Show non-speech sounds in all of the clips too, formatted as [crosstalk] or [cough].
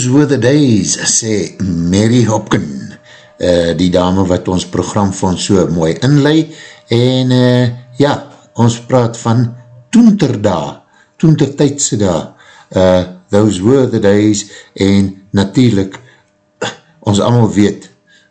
Those were the days, sê Mary Hopkin, uh, die dame wat ons program van so mooi inlei, en uh, ja, ons praat van toenterda, toentertijdse da, uh, those were the days, en natuurlijk, ons allemaal weet,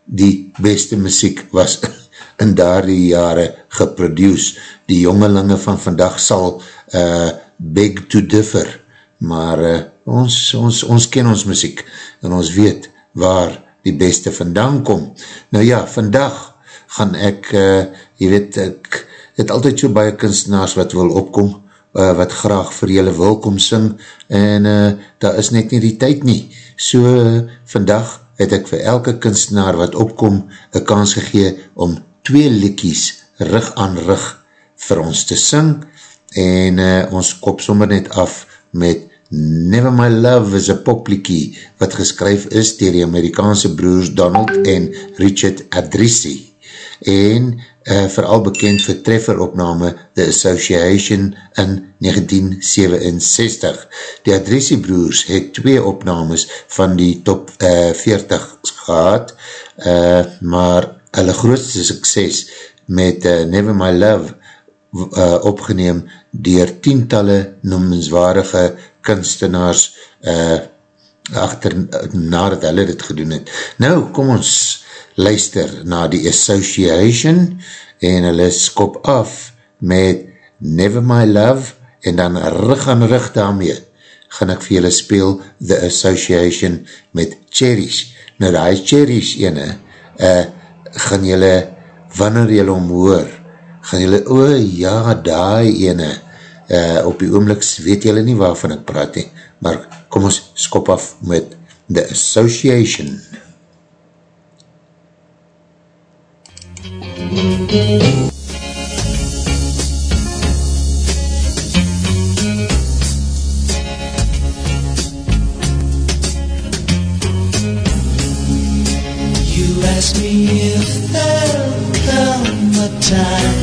die beste muziek was [laughs] in daar die jare geproduce, die jongelinge van vandag sal uh, beg to differ, maar uh, ons, ons, ons ken ons muziek en ons weet waar die beste vandaan kom. Nou ja, vandag gaan ek, uh, jy weet, ek het altyd so baie kunstenaars wat wil opkom, uh, wat graag vir julle wil kom sing en uh, daar is net nie die tyd nie. So uh, vandag het ek vir elke kunstenaar wat opkom een kans gegee om twee likkies rug aan rug vir ons te sing en uh, ons kop sommer net af met Never My Love is a popliekie wat geskryf is dier die Amerikaanse broers Donald en Richard Adrisi en uh, vooral bekend vir trefferopname The Association in 1967. Die Adrisi broers het twee opnames van die top uh, 40 gehad, uh, maar hulle grootste sukses met uh, Never My Love uh, opgeneem dier tientalle noemenswaardige kunstenaars uh, achter, nadat hulle dit gedoen het. Nou, kom ons luister na die Association en hulle skop af met Never My Love en dan rug aan rug daarmee gaan ek vir julle speel The Association met Cherries. Nou die Cherries ene uh, gaan julle wanneer julle omhoor gaan julle, o oh, ja, die ene uh, op die oomliks weet julle nie waarvan ek praat nie, maar kom ons skop af met The Association. You ask me if there'll come a time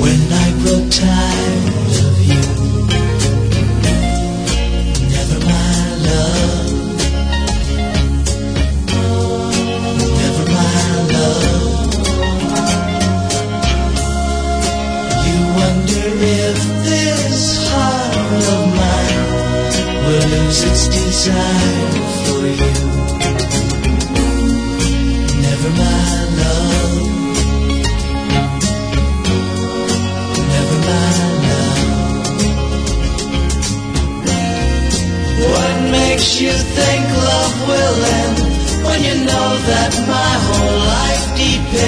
when I grow tired mine its desire for you. Never my love. Never my love. What makes you think love will end when you know that my whole life depends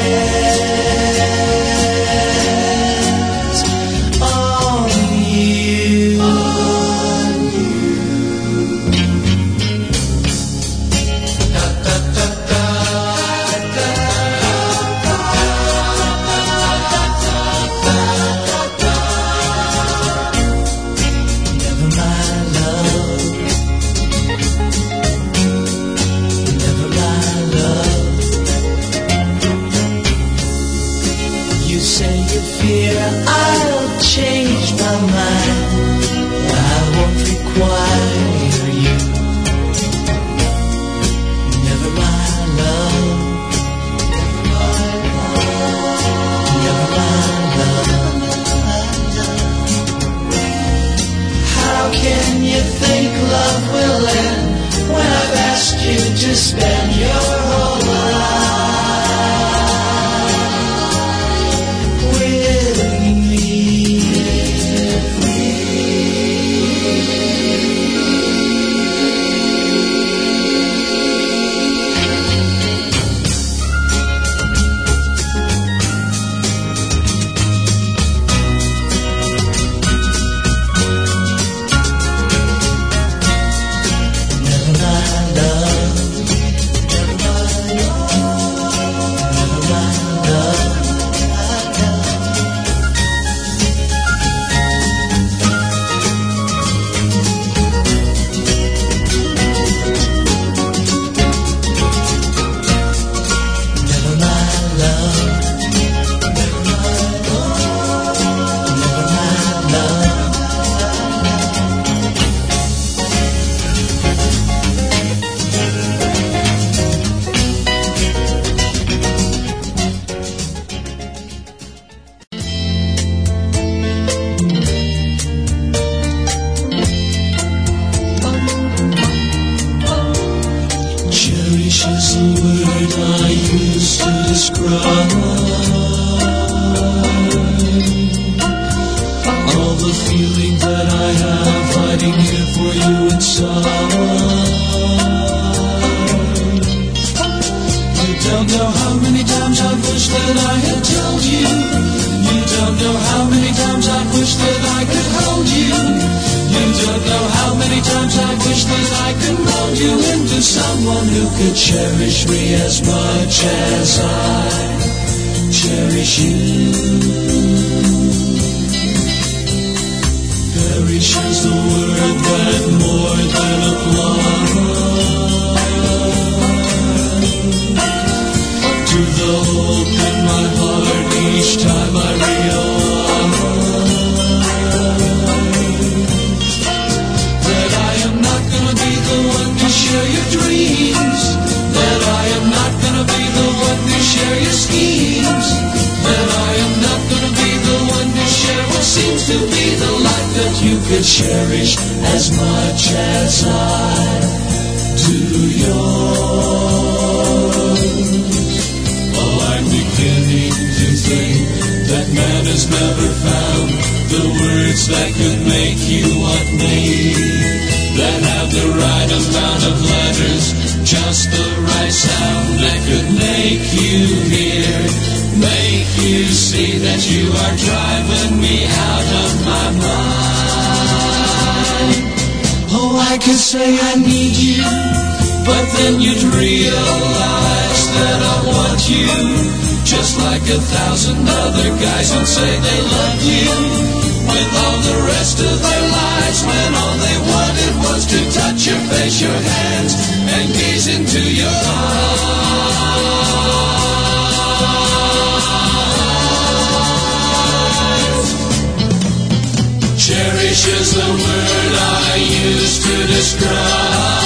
Gracious, the word I used to describe.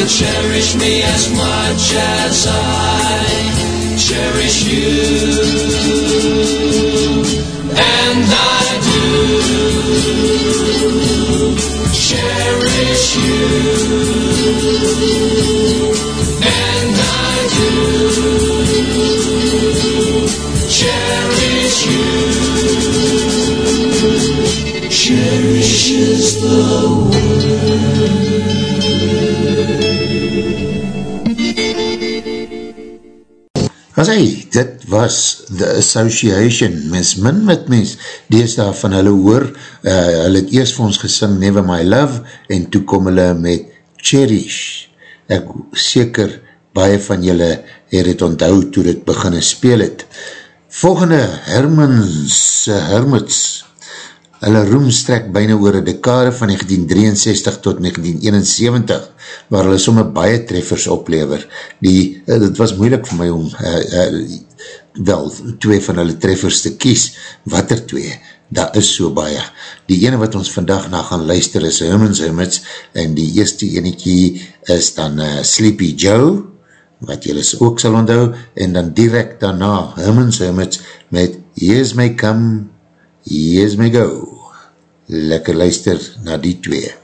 would cherish me as much as I cherish you. And I do cherish you. And I do cherish you. Cherishes the world. hy, dit was The Association, mens min wat mens. Dees daar van hulle hoor, uh, hulle het eerst vir ons gesing Never My Love, en toe kom hulle met Cherish, ek seker baie van julle het het onthou toe dit beginne speel het. Volgende, Hermans, eh, Hermits, Hermits, Hulle roem strek byna oor een dekade van 1963 tot 1971, waar hulle somme baie treffers oplever. Die, eh, dit was moeilik vir my om uh, uh, wel twee van hulle treffers te kies, wat er twee, daar is so baie. Die ene wat ons vandag na gaan luister is Herman's Hermits, en die eerste enekie is dan uh, Sleepy Joe, wat jylle ook sal onthou, en dan direct daarna Herman's Hermits met Here's My Come Here's My Go. Lekker luister na die twee.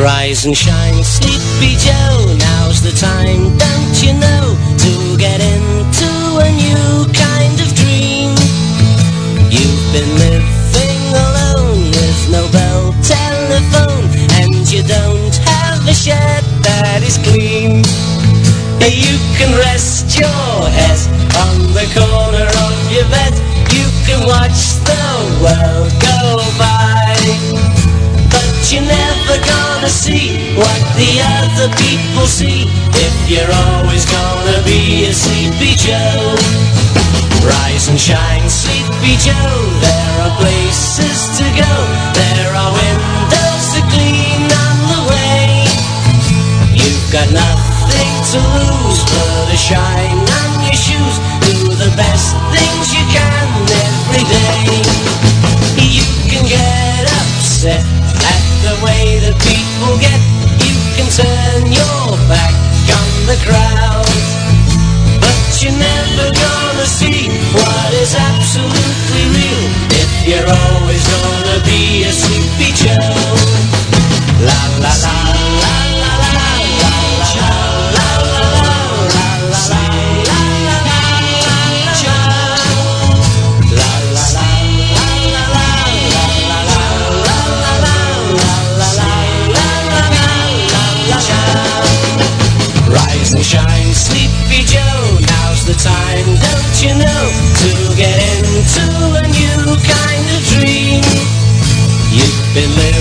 Rise and shine, Sleepy Joe, now's the time, don't you know, to get into a new kind of dream. You've been living alone no bell telephone, and you don't have a shed that is clean. You can rest your head on the corner of your bed, you can watch the world go by. But you're never gonna see what the other people see If you're always gonna be a sleepy Joe Rise and shine, sleepy Joe There are places to go. There are windows to clean on the way. You've got nothing to lose. But a shine on your shoes. Do the best things you can every day. You can get upset at the way that people get. You can turn your back on the crowd. But you're never gonna see what is absolutely real. If you're always gonna be a sleepy Joe oh. la la la la been living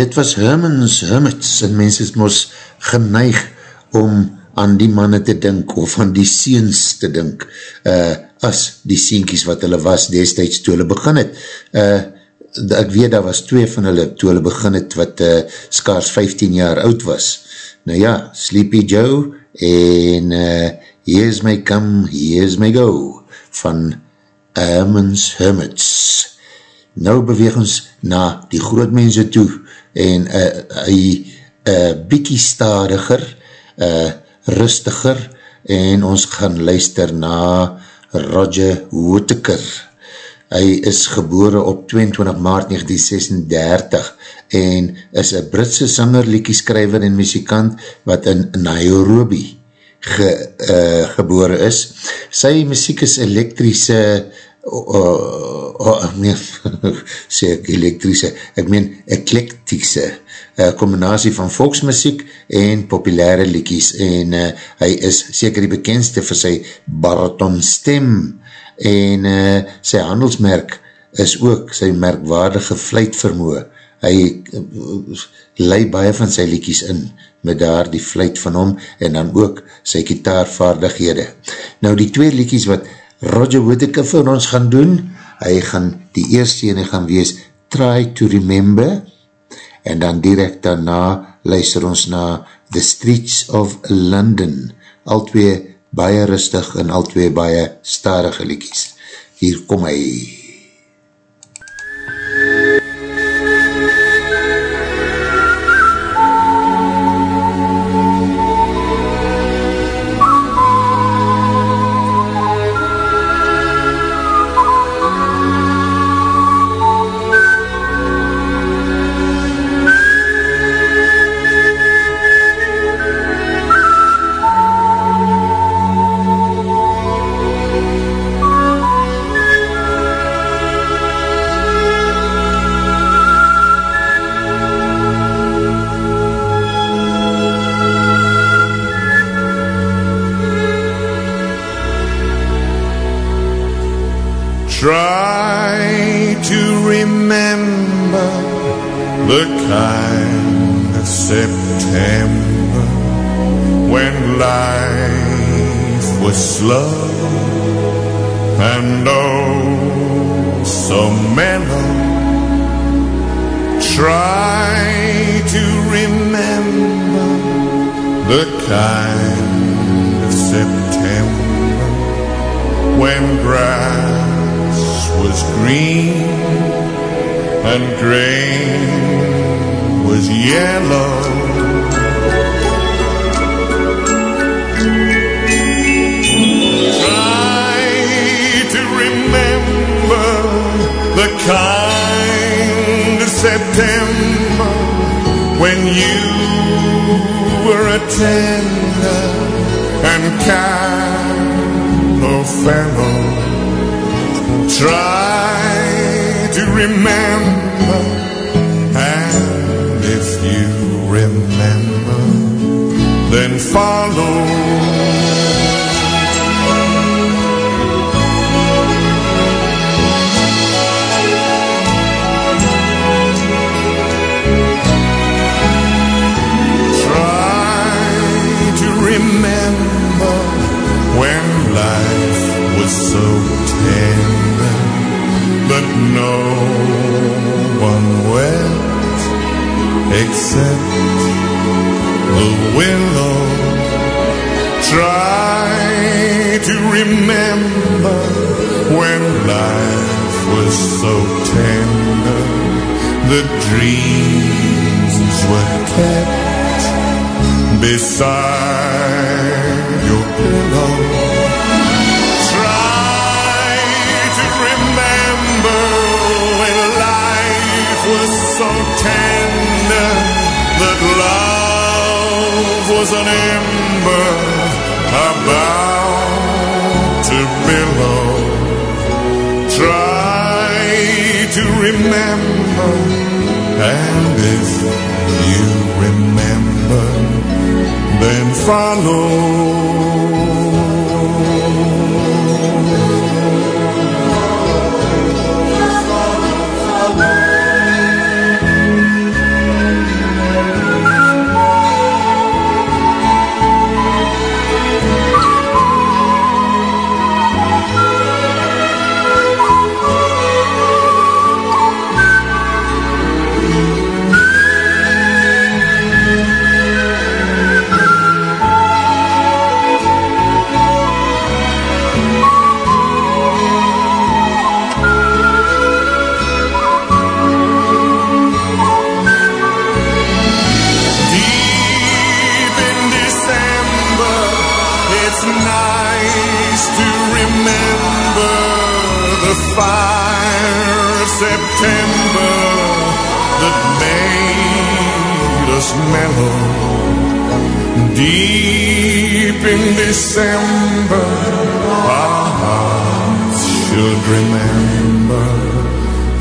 dit was Hermans Hermits en mens is mos geneig om aan die manne te dink of aan die seens te dink uh, as die sienkies wat hulle was destijds toe hulle begin het. Uh, ek weet daar was twee van hulle toe hulle begin het wat uh, skaars 15 jaar oud was. Nou ja, Sleepy Joe en uh, Here's My Come, Here's My Go van Hermans Hermits nou beweeg ons na die groot mense toe en uh, hy uh, bykie stadiger, uh, rustiger en ons gaan luister na Roger Whittaker. Hy is gebore op 22 maart 1936 en is een Britse sanger, liekieskrijver en muzikant wat in Nairobi ge, uh, gebore is. Sy muziek is elektrische uh, oh, ek meen, [laughs] sê ek elektrische, ek meen eklektiese uh, combinatie van volksmuziek en populaire liekies en uh, hy is seker die bekendste vir sy baraton stem en uh, sy handelsmerk is ook sy merkwaardige vluitvermoe. Hy uh, lei baie van sy liekies in met daar die fluit van hom en dan ook sy gitaarvaardighede. Nou die twee liekies wat Roger Whittaker vir ons gaan doen, hy gaan die eerste ene gaan wees Try to Remember. En dan direct daarna luister ons na The Streets of London. Al twee baie rustig en al twee baie starige liekies hier kom hy September when life was slow and oh so mellow. Try to remember the kind of September when grass was green and grain was yellow. Try to remember the kind of September when you were a tender and kind fellow. Try to remember, you remember, then follow. Try to remember when life was so tender, but no one will except the willow. Try to remember when life was so tender, the dreams were kept beside your pillow. Try to remember when life was so tender that love was an ember about to billow. Try to remember, and if you remember, then follow. Mellow. Deep in December, our hearts should remember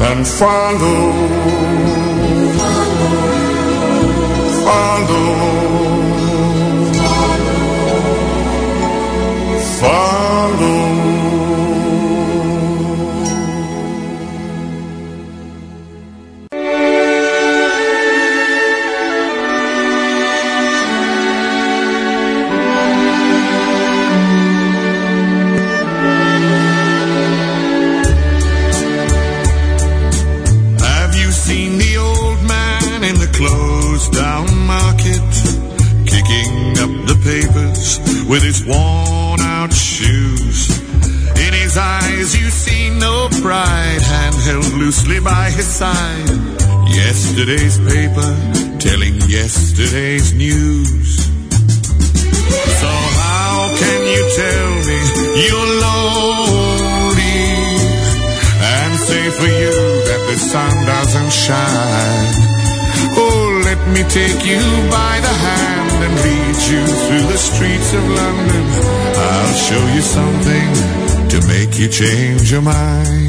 and follow follow. By. Yesterday's paper telling yesterday's news. So how can you tell me you're lonely and say for you that the sun doesn't shine? Oh, let me take you by the hand and lead you through the streets of London. I'll show you something to make you change your mind.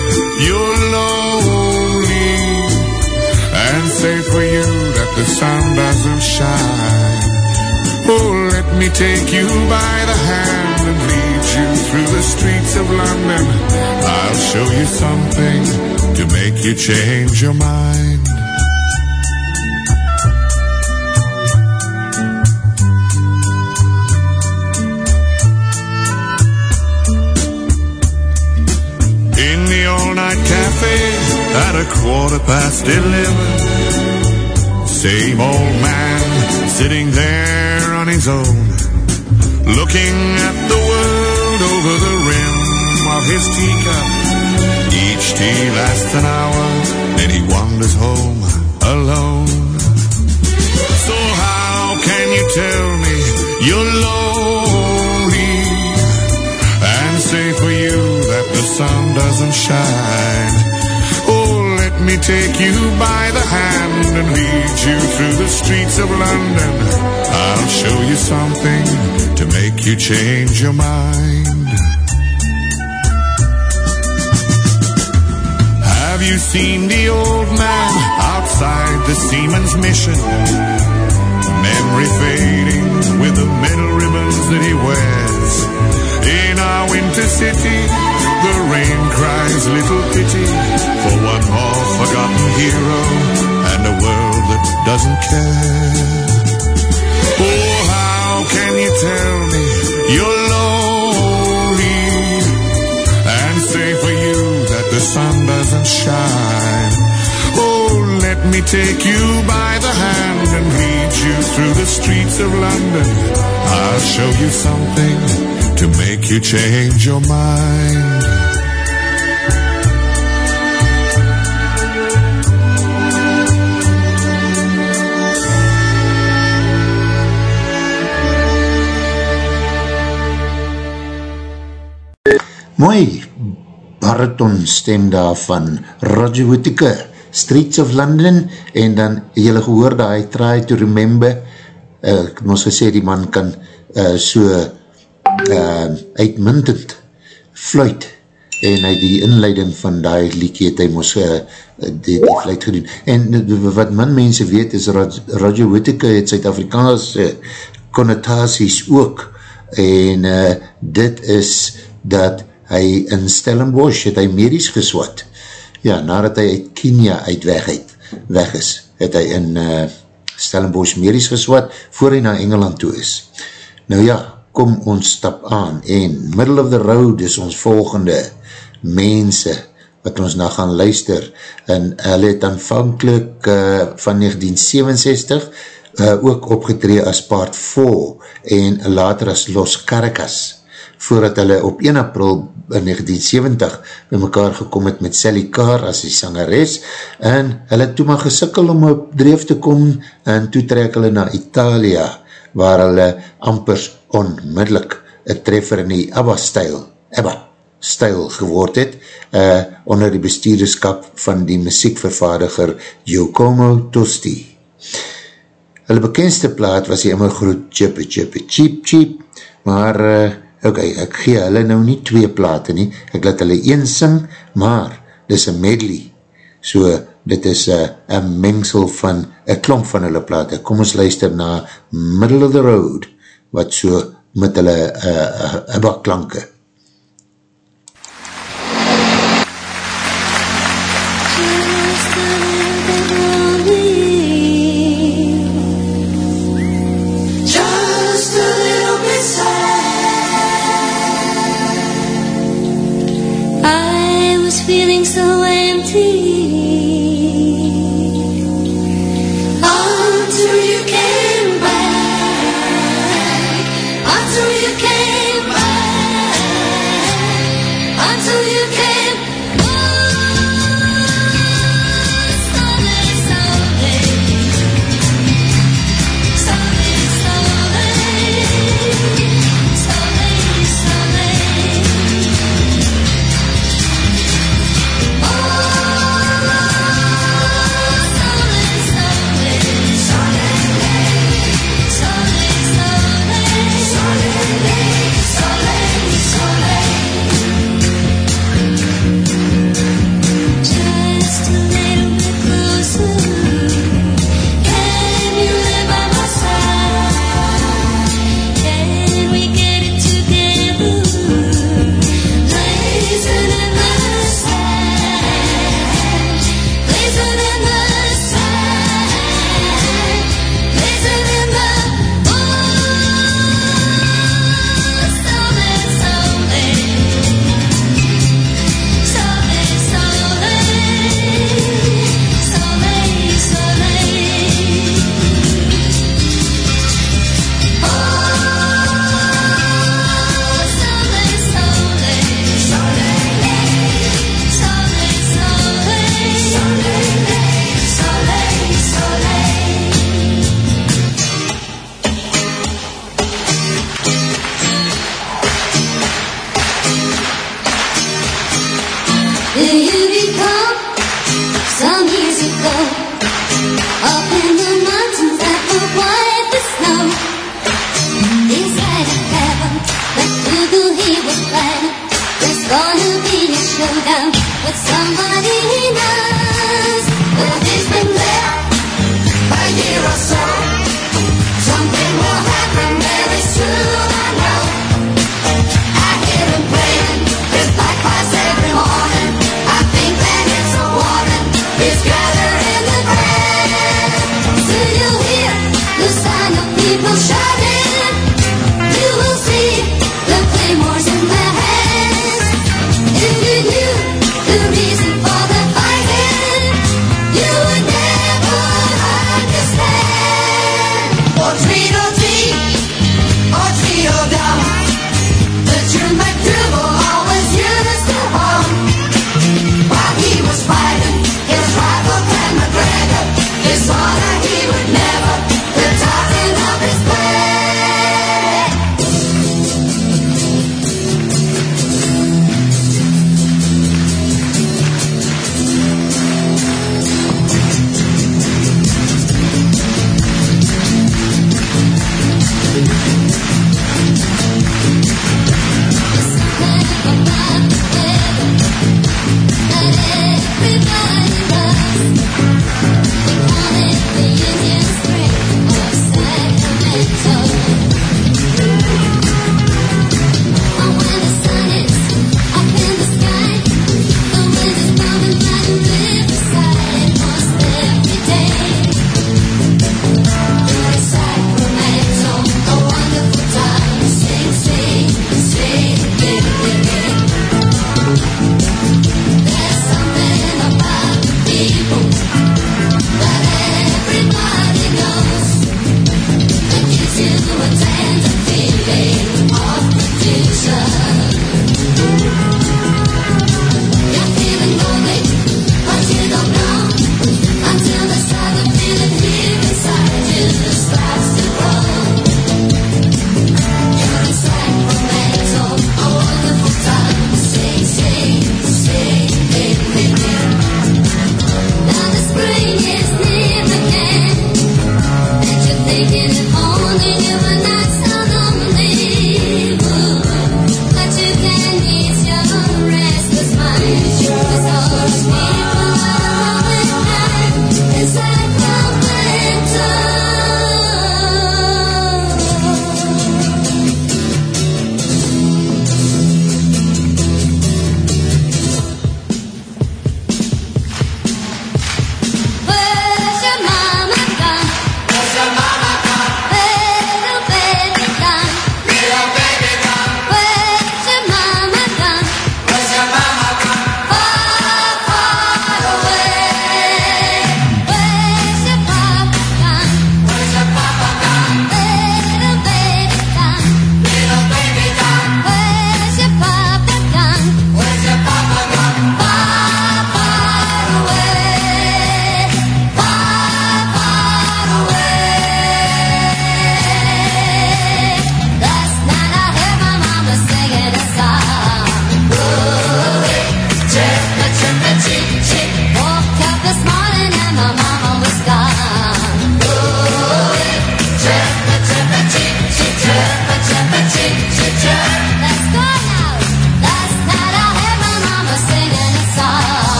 that the sun shine? Oh, let me take you by the hand and lead you through the streets of London. I'll show you something to make you change your mind. In the all-night cafe at a quarter past eleven. Same old man sitting there on his own, looking at the world over the rim of his teacup. Each tea lasts an hour, then he wanders home alone. So how can you tell me you're lonely and say for you that the sun doesn't shine? me take you by the hand and lead you through the streets of London. I'll show you something to make you change your mind. Have you seen the old man outside the seaman's mission? Memory fading with the metal ribbons that he wears. In our winter city, the rain cries little pity for one more forgotten hero and a world that doesn't care. Oh, how can you tell me you're lonely and say for you that the sun doesn't shine? Oh, let me take you by the hand and lead you through the streets of London. I'll show you something to make you change your mind. Mooi bariton stem daar van Roger Whittaker, Streets of London, en dan, jylle gehoor daar, I try to remember, uh, ek moes gesê, die man kan uh, so uh, uitmuntend fluit, en hy die inleiding van die liekie het hy moes uh, die, die fluit gedoen. En wat min mense weet is, Roger Whittaker het Suid-Afrikaanse connotaties ook, en uh, dit is dat hy in Stellenbosch het hy medies geswat. Ja, nadat hy uit Kenia uit weg, uit, weg is, het hy in uh, Stellenbosch medies geswat, voor hy na Engeland toe is. Nou ja, kom ons stap aan, en middle of the road is ons volgende mense, wat ons na gaan luister, en hy het aanvankelijk uh, van 1967 uh, ook opgetree as part 4, en later as Los Caracas, voordat hulle op 1 april in 1970 by mekaar gekom het met Sally Carr as die sangeres. En hulle toe maar gesikkel om op dreef te kom en toe trek hulle na Italia waar hulle ampers onmiddellik een treffer in die ABBA-stijl ABBA geword het uh, onder die bestuurderskap van die muziekvervaardiger Giacomo Tosti. Hulle bekendste plaat was die immer groet Chippy Chippy Cheep Cheep, maar uh, ok, ek gee hulle nou nie twee plate nie, ek laat hulle een sing, maar dis een medley, so dit is een mengsel van, een klomp van hulle plate, kom ons luister na Middle of the Road, wat so met hulle uh, uh, bakklanke. Just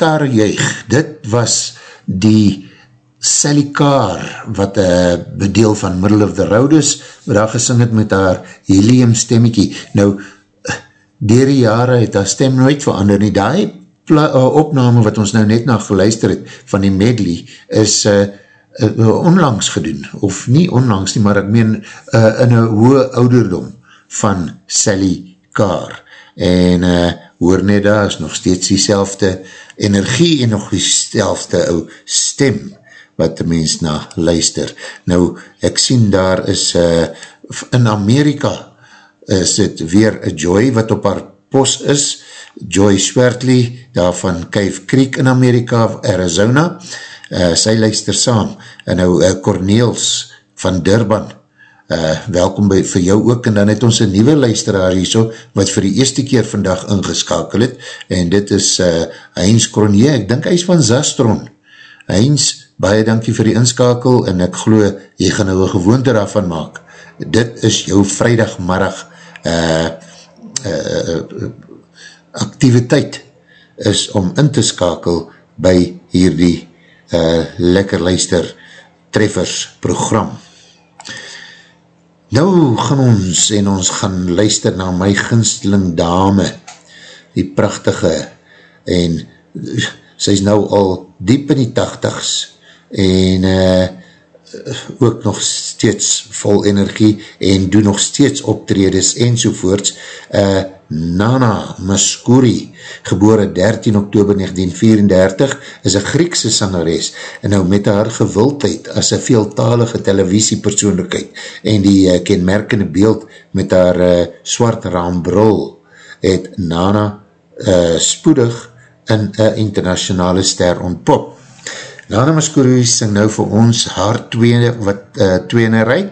skare juig, dit was die Sally Carr, wat uh, bedeel van Middle of the Road is, wat daar gesing het met haar helium stemmekie. Nou, dier die jare het haar stem nooit verander nie. Pla- uh, opname wat ons nou net na geluister het, van die medley, is uh, uh, onlangs gedoen, of nie onlangs nie, maar ek meen uh, in een hoë ouderdom van Sally Carr. En uh, hoor net daar is nog steeds die energie en nog die ou stem wat die mens na luister. Nou, ek sien daar is uh, in Amerika is dit weer Joy wat op haar pos is, Joy Swertley, daar van Cave Creek in Amerika, Arizona, uh, sy luister saam, en nou uh, Corneels van Durban, uh, welkom by, vir jou ook, en dan het ons een nieuwe luisteraar hier so, wat vir die eerste keer vandag ingeskakel het, en dit is uh, Heinz Cronje, ek dink hy is van Zastron. Heinz, baie dankie vir die inskakel, en ek glo, jy gaan nou een gewoonte daarvan maak. Dit is jou vrijdagmarag uh, uh, uh, activiteit is om in te skakel by hierdie uh, lekker luister treffers program. Nou gaan ons en ons gaan luister na my ginsteling dame, die prachtige en sy is nou al diep in die tachtigs en uh, ook nog steeds vol energie en doen nog steeds optredes enzovoorts. Uh, Nana Maskouri, gebore 13 oktober 1934, is een Griekse sangeres en nou met haar gewildheid as een veeltalige televisiepersoonlijkheid en die uh, kenmerkende beeld met haar uh, swart raambrul het Nana uh, spoedig in een internationale ster ontpop. Nana Maskouri sing nou vir ons haar tweede, wat, uh, tweede rij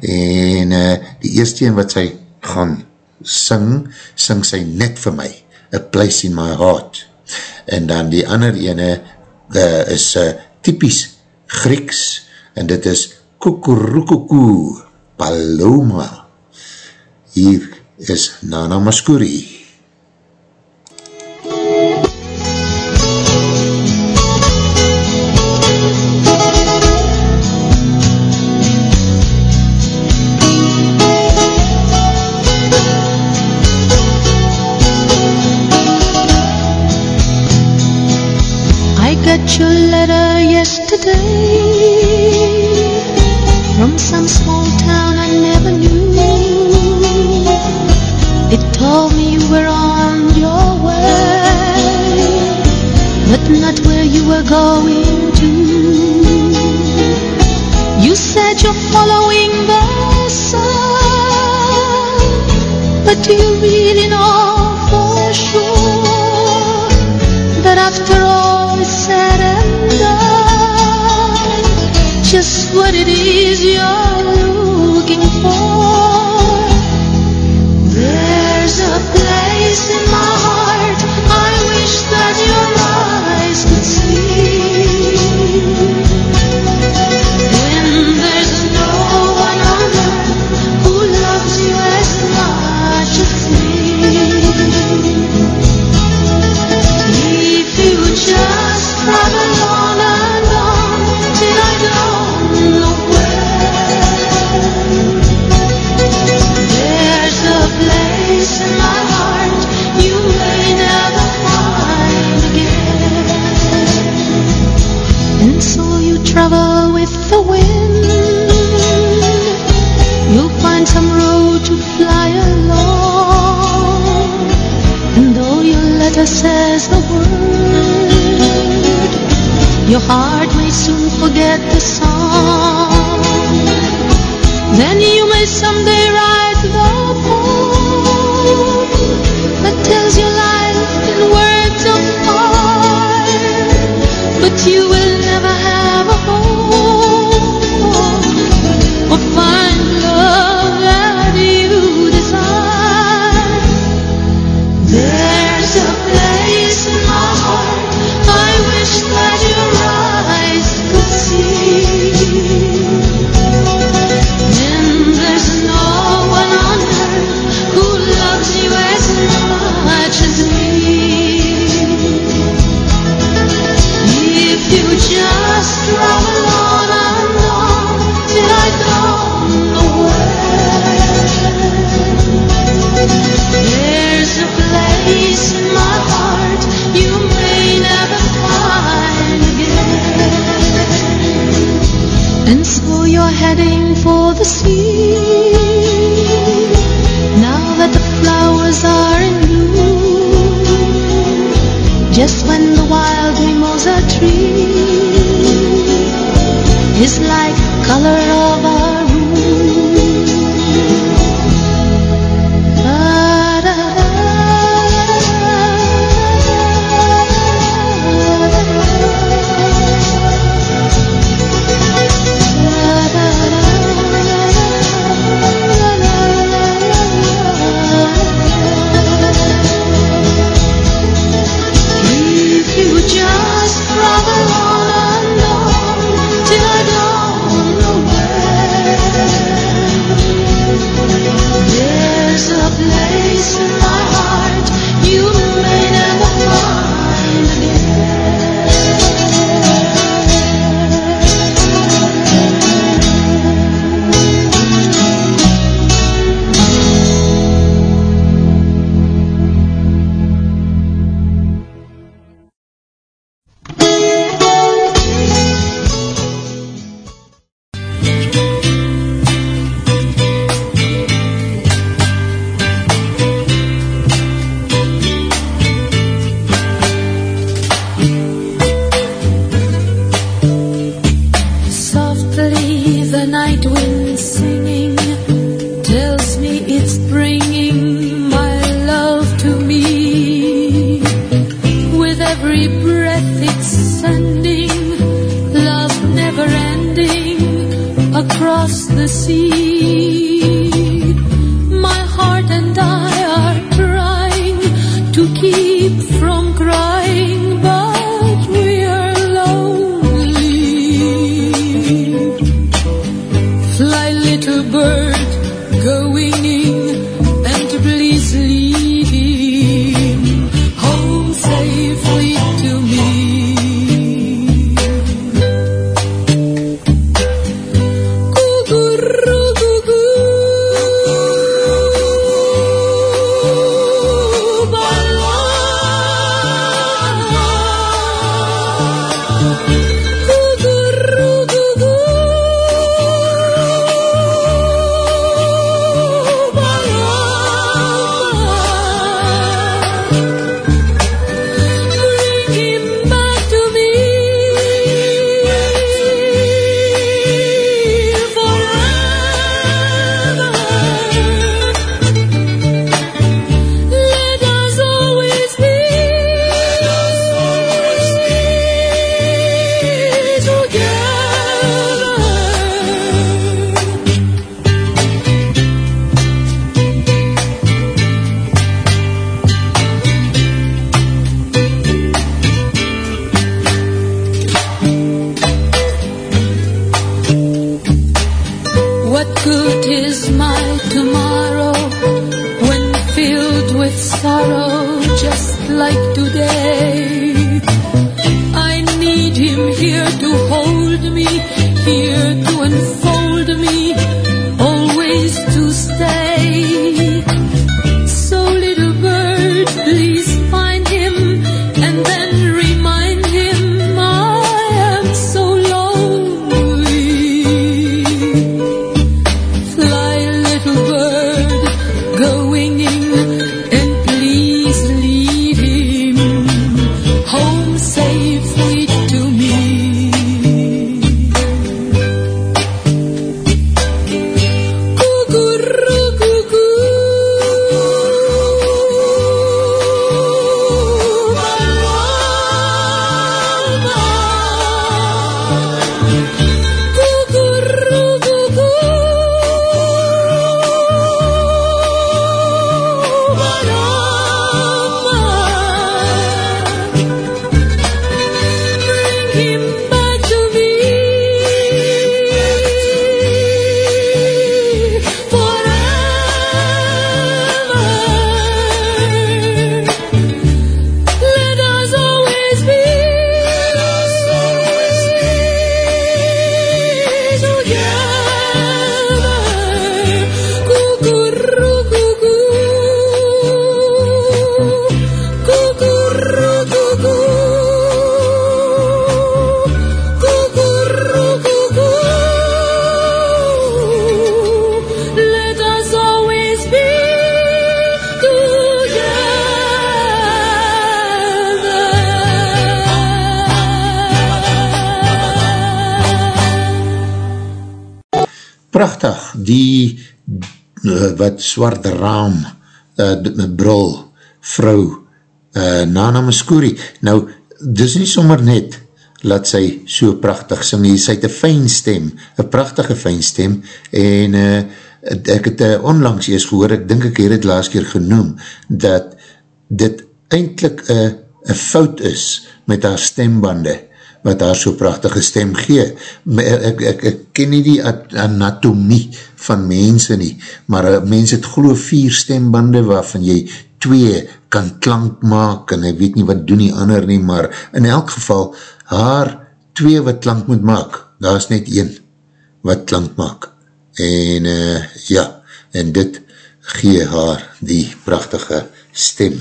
en uh, die eerste een wat sy gaan sing, sing sy net vir my, A Place in My Heart. En dan die ander ene uh, is eh, uh, typisch Grieks, en dit is Kukurukuku Paloma. Hier is Nana Mascuri. It told me you were on your way, but not where you were going to. You said you're following the sun, but do you really know for sure that after all is said and done, just what it is you're looking for? Your heart may soon forget the song. Then you may someday write the poem that tells your. You're heading for the sea. Now that the flowers are in bloom, just when the wild mimosa tree is like color like little bird going in. Swart raam uh, brul vrou uh, Nana Muscuri. Nou, dis nie sommer net laat sy so prachtig sing, nie. sy het een fijn stem, een prachtige fijn stem, en uh, ek het uh, onlangs eers gehoor, ek dink ek het het laatst keer genoem, dat dit eindelijk een fout is met haar stembande, wat haar so prachtige stem gee. Ek, ek, ek ken nie die at- anatomie van mense nie, maar uh, mense het geloof vier stembande waarvan jy twee kan klank maak en ek weet nie wat doen die ander nie, maar in elk geval, haar twee wat klank moet maak, daar is net een wat klank maak. En uh, ja, en dit gee haar die prachtige stem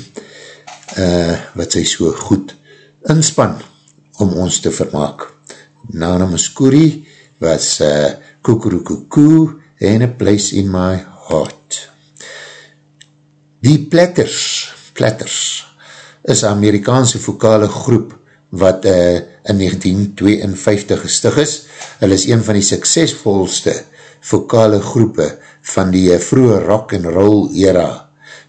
uh, wat sy so goed inspan om ons te vermaak. Nana Muscuri was uh, Kukurukuku en A Place in My Heart. Die Platters, Platters, is Amerikaanse vokale groep wat uh, in 1952 gestig is. Hulle is een van die suksesvolste vokale groepe van die uh, vroege rock and roll era.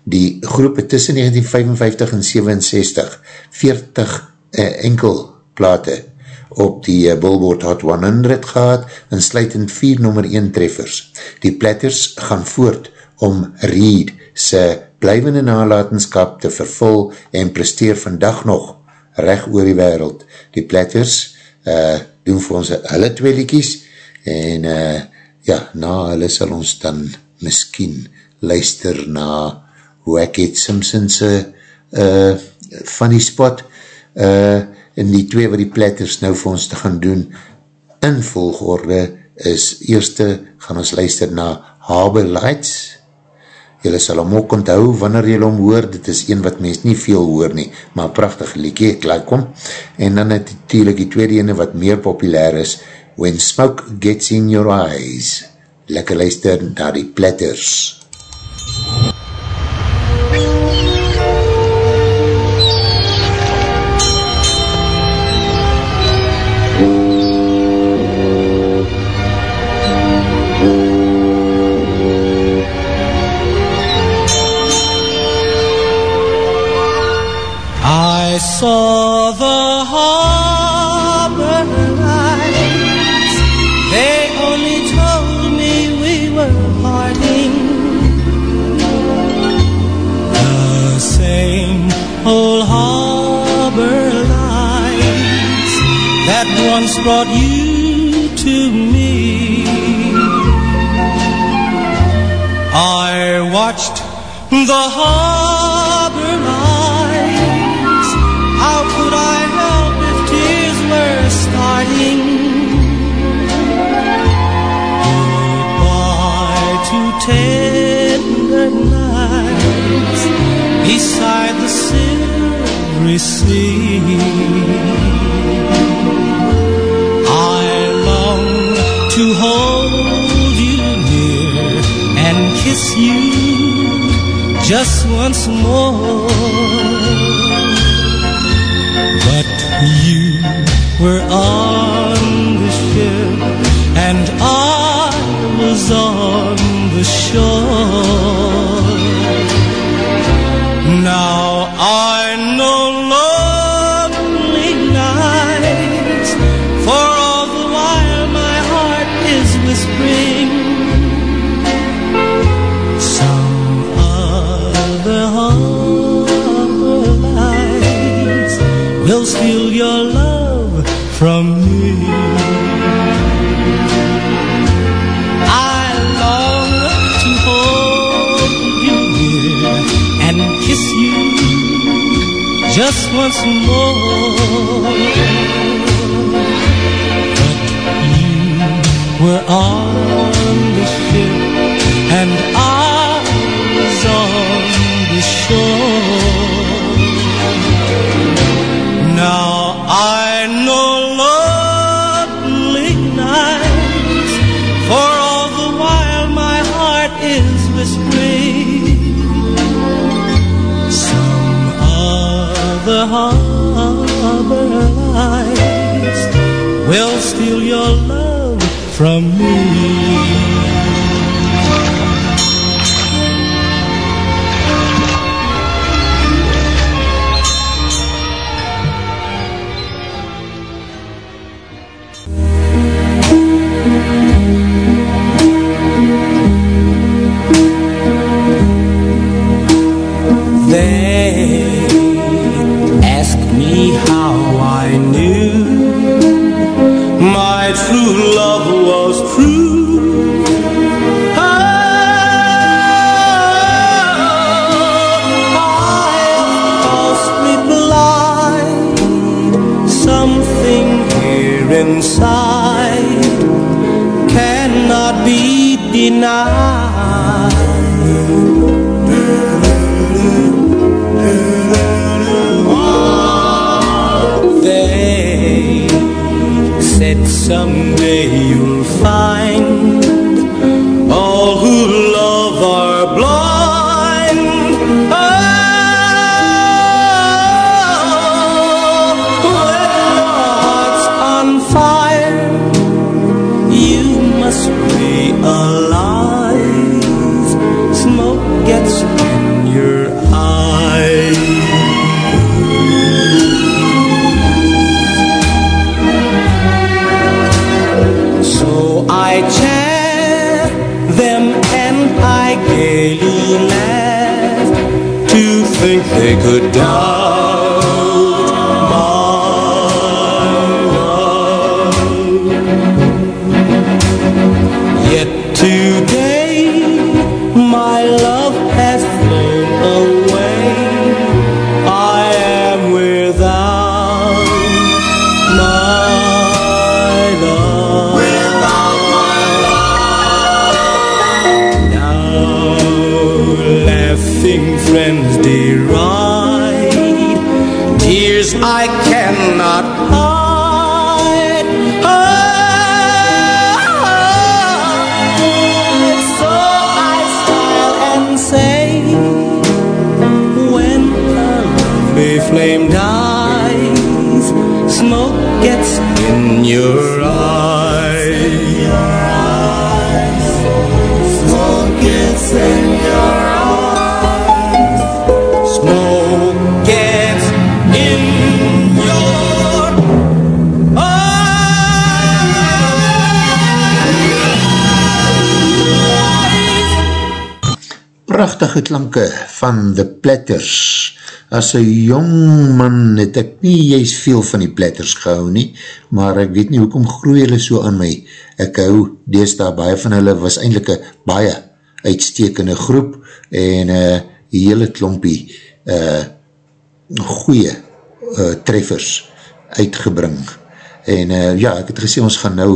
Die groepe tussen 1955 en 67, 40 uh, enkel plate op die uh, Billboard Hot 100 gehad en sluitend vier nummer 1 treffers. Die Platters gaan voort om Reed sy blijvende nalatenskap te vervul en presteer vandag nog recht oor die wereld. Die Platters uh, doen vir ons hulle twee liekies en uh, ja, na hulle sal ons dan miskien luister na het Simpsonse uh, funny spot uh, en die twee wat die platters nou vir ons te gaan doen in volgorde is eerste gaan ons luister na Habe Lights Julle sal hom ook onthou wanneer julle hom hoor, dit is een wat mens nie veel hoor nie, maar prachtig liekie, ek like hom. En dan natuurlijk die tweede ene wat meer populair is, When Smoke Gets In Your Eyes. Lekker luister na die platters. I saw the harbor lights. They only told me we were parting. The same old harbor lights that once brought you to me. I watched the harbor beside the silvery sea. I long to hold you near and kiss you just once more. But you were on the ship and I was on the shore. Now just once more. But you were on the ship and I was on the shore. From me. Platters. As een jong man het ek nie juist veel van die Platters gehou nie, maar ek weet nie hoekom groei hulle so aan my. Ek hou deesdaar baie van hulle was eindelijk een baie uitstekende groep en uh, hele klompie uh, goeie uh, treffers uitgebring. En uh, ja, ek het gesê ons gaan nou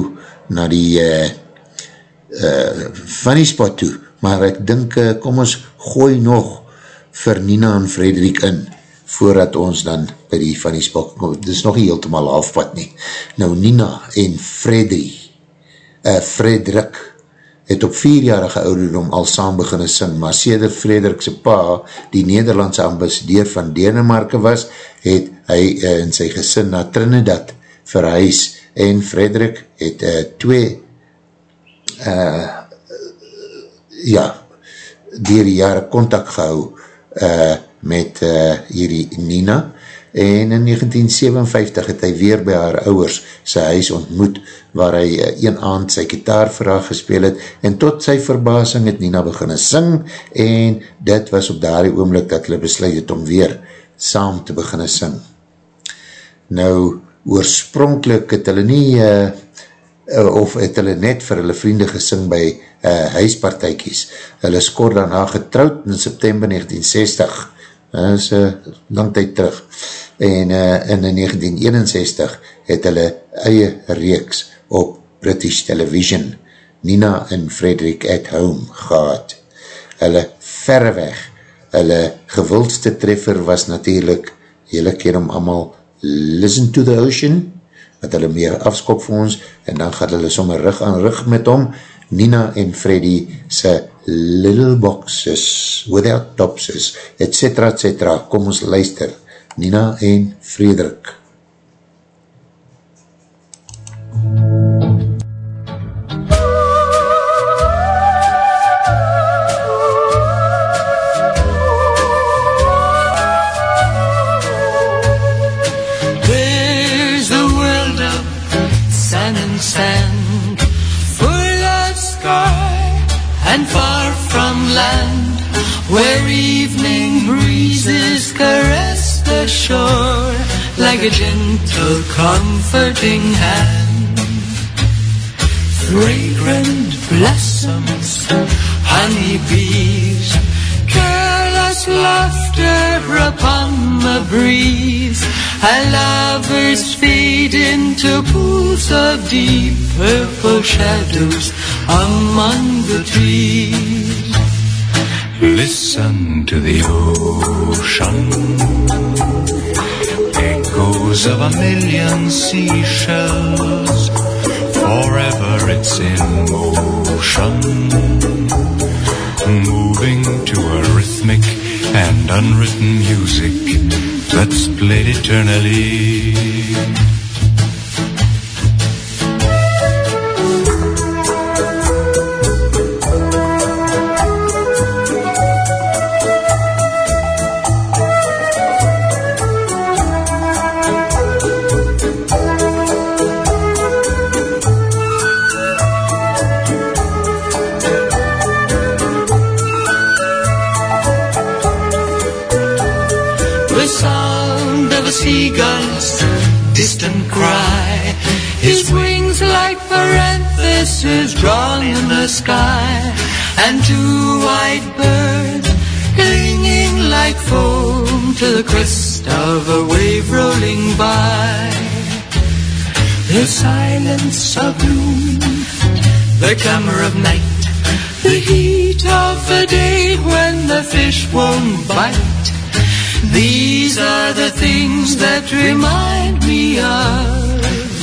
na die uh, uh, funny spot toe, maar ek dink, uh, kom ons gooi nog vir Nina en Frederik in, voordat ons dan by die funny spot kom, dit is nog nie heeltemaal halfpad nie. Nou Nina en Frederik, uh, Frederik, het op vierjarige ouderdom al saam beginne sing, maar sêder Frederik sy pa, die Nederlandse ambassadeur van Denemarke was, het hy uh, in sy gesin na Trinidad verhuis, en Frederik het uh, twee uh, ja, dier die jare contact gehou uh, met uh, hierdie Nina, en in 1957 het hy weer by haar ouwers sy huis ontmoet, waar hy uh, een aand sy kitaar vir haar gespeel het, en tot sy verbasing het Nina beginne sing, en dit was op daardie oomlik dat hulle besluit het om weer saam te beginne sing. Nou, oorspronkelijk het hulle nie uh, uh, of het hulle net vir hulle vriende gesing by uh, huispartijkies. Hulle skor daarna getrouwd in September 1960, dat is uh, lang tyd terug, en uh, in 1961 het hulle eie reeks op British Television, Nina en Frederick at Home gehad. Hulle verreweg, hulle gewildste treffer was natuurlijk, hele keer om allemaal Listen to the Ocean, wat hulle meer afskop vir ons, en dan gaat hulle sommer rug aan rug met hom, Nina en Freddy se Little Boxes, Without Topses, et cetera, et cetera, kom ons luister, Nina en Frederik. A gentle, comforting hand. Fragrant blossoms, honeybees, careless laughter upon the breeze. And lovers fade into pools of deep purple shadows among the trees. Listen to the ocean, echoes of a million seashells. Forever it's in motion, moving to a rhythmic and unwritten music that's played eternally. Kisses drawn in the sky, and two white birds clinging like foam to the crest of a wave rolling by. The silence of gloom, the glamour of night, the heat of the day when the fish won't bite. These are the things that remind me of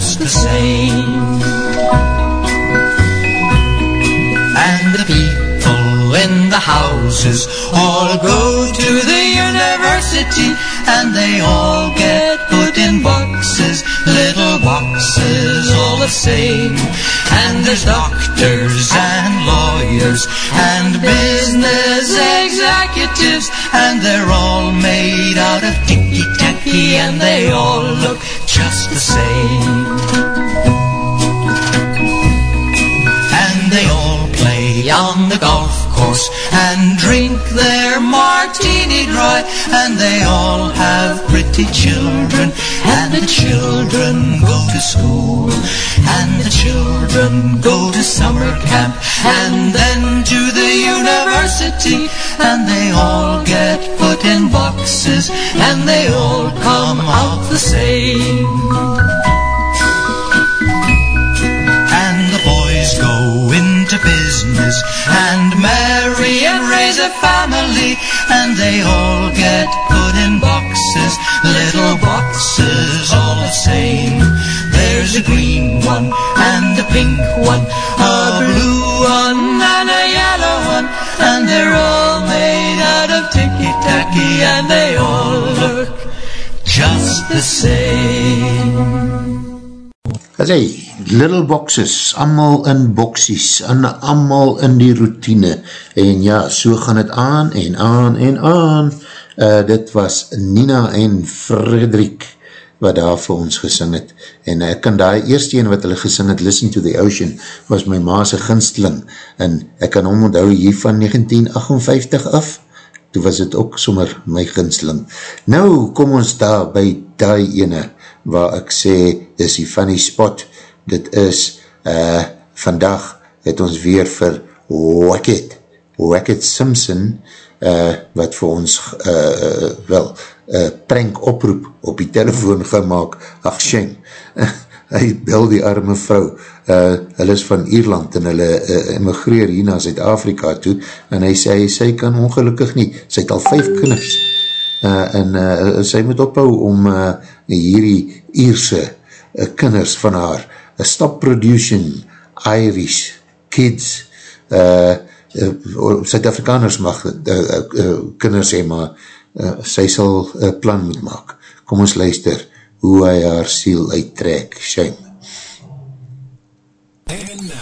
Just the same. And the people in the houses all go to the university and they all get put in boxes, little boxes all the same. And there's doctors and lawyers and business executives and they're all made out of ticky-tacky and they all look just the same. And drink their martini dry. And they all have pretty children. And the children go to school. And the children go to summer camp. And then to the university. And they all get put in boxes. And they all come out the same. And the boys go into business. And marry family and they all get put in boxes little boxes all the same. There's a green one and a pink one a blue one and a yellow one and they're all made out of ticky-tacky and they all look just the same As hy, little boxes, allemaal in boksies, en allemaal in die routine, en ja, so gaan het aan, en aan, en aan, uh, dit was Nina en Frederik, wat daar vir ons gesing het, en ek kan daar eerste een wat hulle gesing het, Listen to the Ocean, was my maase ginsteling, en ek kan hom onthou hier van 1958 af, toe was het ook sommer my ginsteling. Nou kom ons daar by die ene, waar ek sê, is die funny spot, dit is, uh, vandag het ons weer vir Wackett, Wackett Simpson, uh, wat vir ons, uh, wel, uh, prank oproep op die telefoon gemaakt, ach Sheng, [laughs] hy bel die arme vrou, uh, hulle is van Ierland en hulle uh, emigreer hier na Zuid-Afrika toe, en hy sê, sy kan ongelukkig nie, sy het al vijf kinders, uh, en uh, sy moet ophou om uh, hierdie Ierse uh, kinders van haar, uh, stop producing Irish kids, uh, uh, Suid-Afrikaners mag uh, uh, uh, kinders hê, maar uh, sy sal uh, plan moet maak. Kom ons luister hoe hy haar siel uittrek, shame.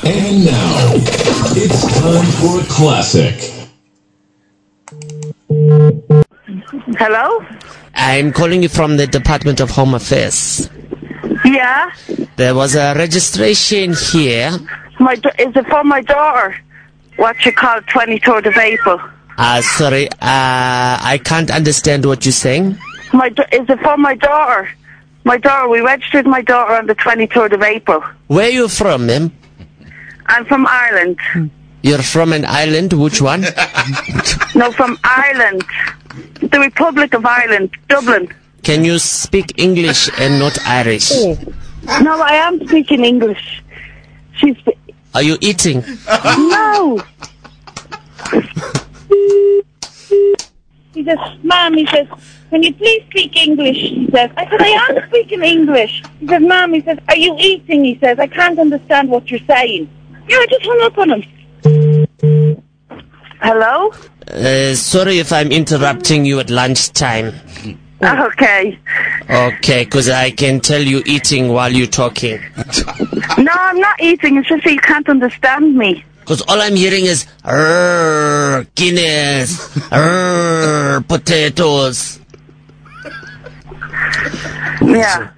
And now, it's time for a classic. Hello? I'm calling you from the Department of Home Affairs. Yeah? There was a registration here. My da- is it for my daughter? What you call 23rd of April? Uh, sorry, uh, I can't understand what you're saying. My da- is it for my daughter? My daughter, we registered my daughter on the 23rd of April. Where are you from, ma'am? I'm from Ireland. You're from an island. Which one? [laughs] No, from Ireland. The Republic of Ireland, Dublin. Can you speak English and not Irish? No, I am speaking English. She's. Are you eating? No! [laughs] He says, Mom, he says, can you please speak English? He says, I said, I am speaking English. He says, Mom, he says, are you eating? He says, I can't understand what you're saying. Yeah, I just hung up on him. Hello? Uh, sorry if I'm interrupting you at lunchtime. [laughs] Okay. Okay, because I can tell you eating while you're talking. [laughs] No, I'm not eating. It's just that you can't understand me. Because all I'm hearing is "Arr, Guinness, arr, potatoes. Yeah.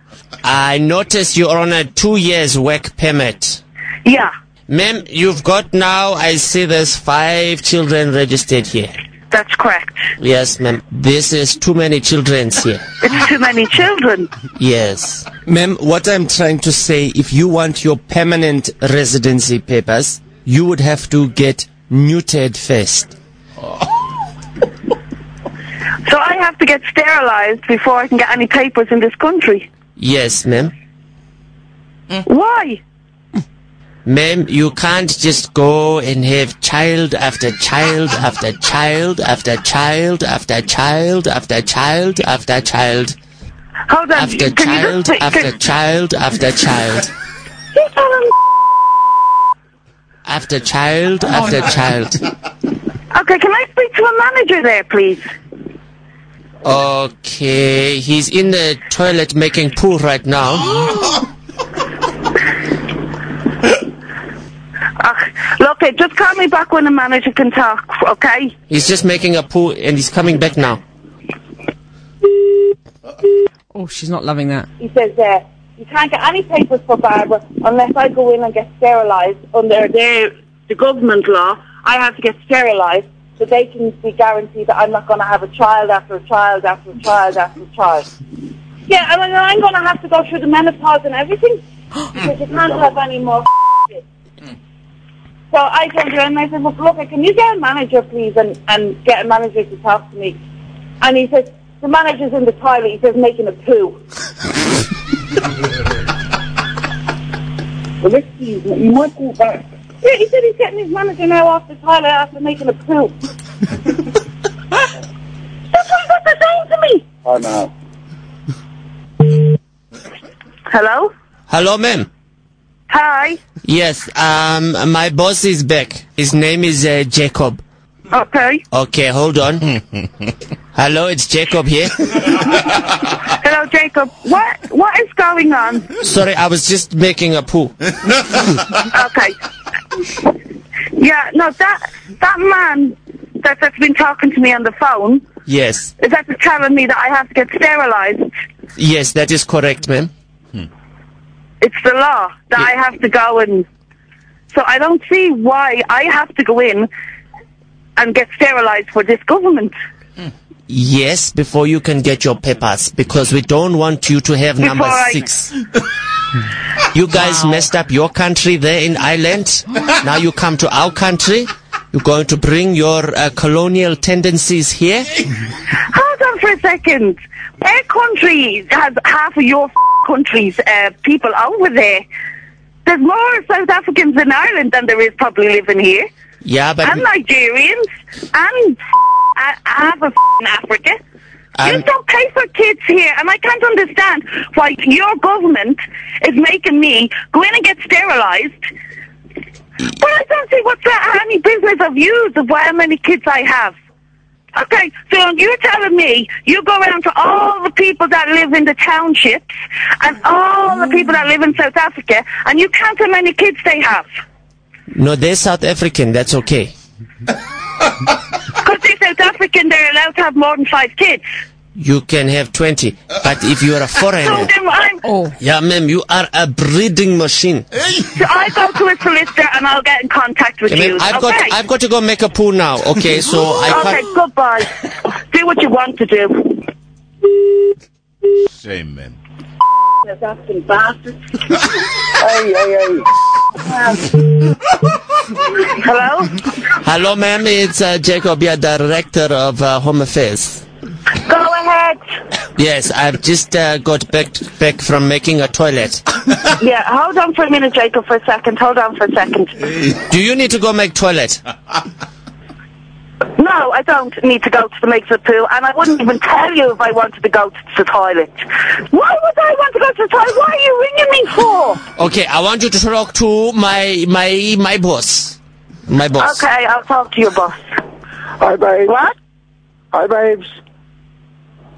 I noticed you're on a two years work permit. Yeah. Ma'am, you've got now, I see there's five children registered here. That's correct. Yes, ma'am. This is too many children here. It's too many children. Yes. Ma'am, what I'm trying to say, if you want your permanent residency papers, you would have to get neutered first. [laughs] So I have to get sterilized before I can get any papers in this country. Yes, ma'am. Why? Ma'am, you can't just go and have child after child after child after child after child after child after child Hold on. after can you child just, after child after child You tell after child after child. Okay, can I speak to a manager there, please? Okay, he's in the toilet making poo right now. [laughs] Uh, look, okay, just call me back when the manager can talk, okay? He's just making a poo and he's coming back now. Oh, she's not loving that. He says, uh, you can't get any papers for Barbara unless I go in and get sterilised under their, the government law. I have to get sterilised so they can be guaranteed that I'm not going to have a child after a child after a child after a child. Yeah, and then I'm going to have to go through the menopause and everything [gasps] because you can't have any more kids. So I told her, and I said, look, look, can you get a manager, please, and, and get a manager to talk to me? And he says, the manager's in the toilet, he says, making a poo. [laughs] the risky, you might go back. Yeah, he said he's getting his manager now off the toilet after making a poo. That's what that's the saying to me. I know. Hello? Hello, ma'am. Hi. Yes, um, my boss is back. His name is uh, Jacob. Okay. Okay, hold on. [laughs] Hello, it's Jacob here. Hello, Jacob. What What is going on? Sorry, I was just making a poo. okay. Yeah, no, that that man that, that's been talking to me on the phone Yes, is that telling me that I have to get sterilized. yes, that is correct, ma'am. It's the law that I have to go and. So I don't see why I have to go in and get sterilized for this government. Yes, before you can get your papers, because we don't want you to have number Before I- six. You guys messed up your country there in Ireland. Now you come to our country. You're going to bring your uh, colonial tendencies here. Hold on for a second. Our country has half of your country's uh, people over there. There's more South Africans in Ireland than there is probably living here. Yeah, but and Nigerians, and uh, half of Africa. you Um, don't pay for kids here, and I can't understand why your government is making me go in and get sterilized. But I don't see what's that any business of use of how many kids I have. Okay, so you're telling me you go around to all the people that live in the townships and all the people that live in South Africa, and you count how many kids they have. no, they're South African. That's okay. [laughs] Because they're South African, they're allowed to have more than five kids. You can have 20. But if you're a foreigner, then Oh, yeah, ma'am, you are a breeding machine. so I go to a solicitor and I'll get in contact with Okay, you. I've okay? got, I've got to go make a poo now. Okay, so I okay, can't. goodbye. do what you want to do. Shame, man. this African bastard. hey, hey, hey. Hello? Hello, ma'am. It's uh, Jacob, your director of uh, Home Affairs. Go ahead. Yes, I've just uh, got back back from making a toilet. [laughs] Yeah, hold on for a minute, Jacob, for a second. Hold on for a second. Do you need to go make toilet? No, I don't need to go to the make the pool, and I wouldn't even tell you if I wanted to go to the toilet. Why would I want to go to the toilet? Why are you ringing me for? Okay, I want you to talk to my my my boss. My boss. Okay, I'll talk to your boss. Hi, babes. What? Hi, babes.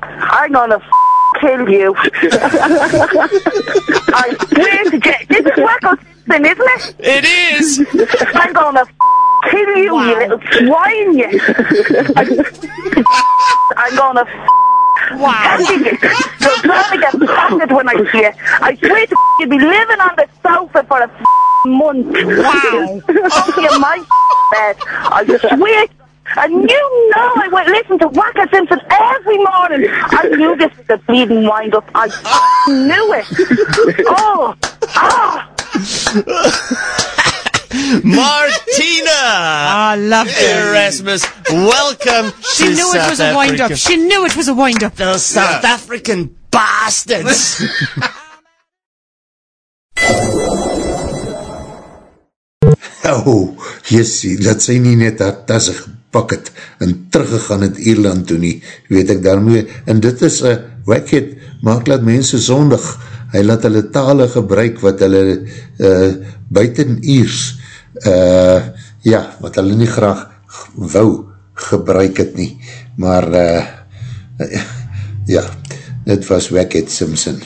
I'm gonna f- kill you. [laughs] I swear to get this is Wacko Simpson, isn't it? It is. I'm gonna f- kill you, you little swine, you. [laughs] I'm gonna f- wow. you. [laughs] You're trying to get pounded when I see you. I swear to you'll be living on the sofa for a f- month. Wow. Only in my bed. I swear and you know I went listen to Waka Simpson every morning. I knew this was a bleeding wind up. I f- knew it. [laughs] Oh, ah. Martina! I love it. Erasmus, welcome She to knew it South was a wind up. She knew it was a wind up. Those South African bastards! [laughs] Oh, jessie, dat sy nie net haar tasse gepak het en teruggegaan het Ierland toe nie, weet ek daarmee, en dit is een wackhead, maak laat mense zondig, hy laat hulle tale gebruik wat hulle uh, buiten Iers, uh, ja, wat hulle nie graag wou gebruik het nie, maar uh, ja, dit was Wackhead Simpson,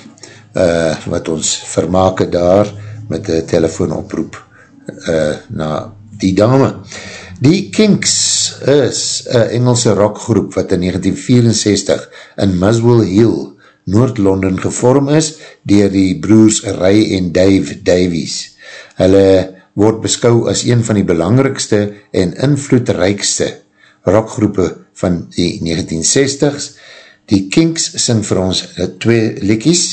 uh, wat ons vermaak daar met die telefoonoproep uh, na die dame. Die Kinks is een Engelse rockgroep wat in 1964 in Muswell Hill, Noord-Londen gevorm is dier die broers Ray en Dave Davies. Hulle word beskou as een van die belangrikste en invloedrijkste rockgroepe van die 1960s. Die Kinks sing vir ons twee likkies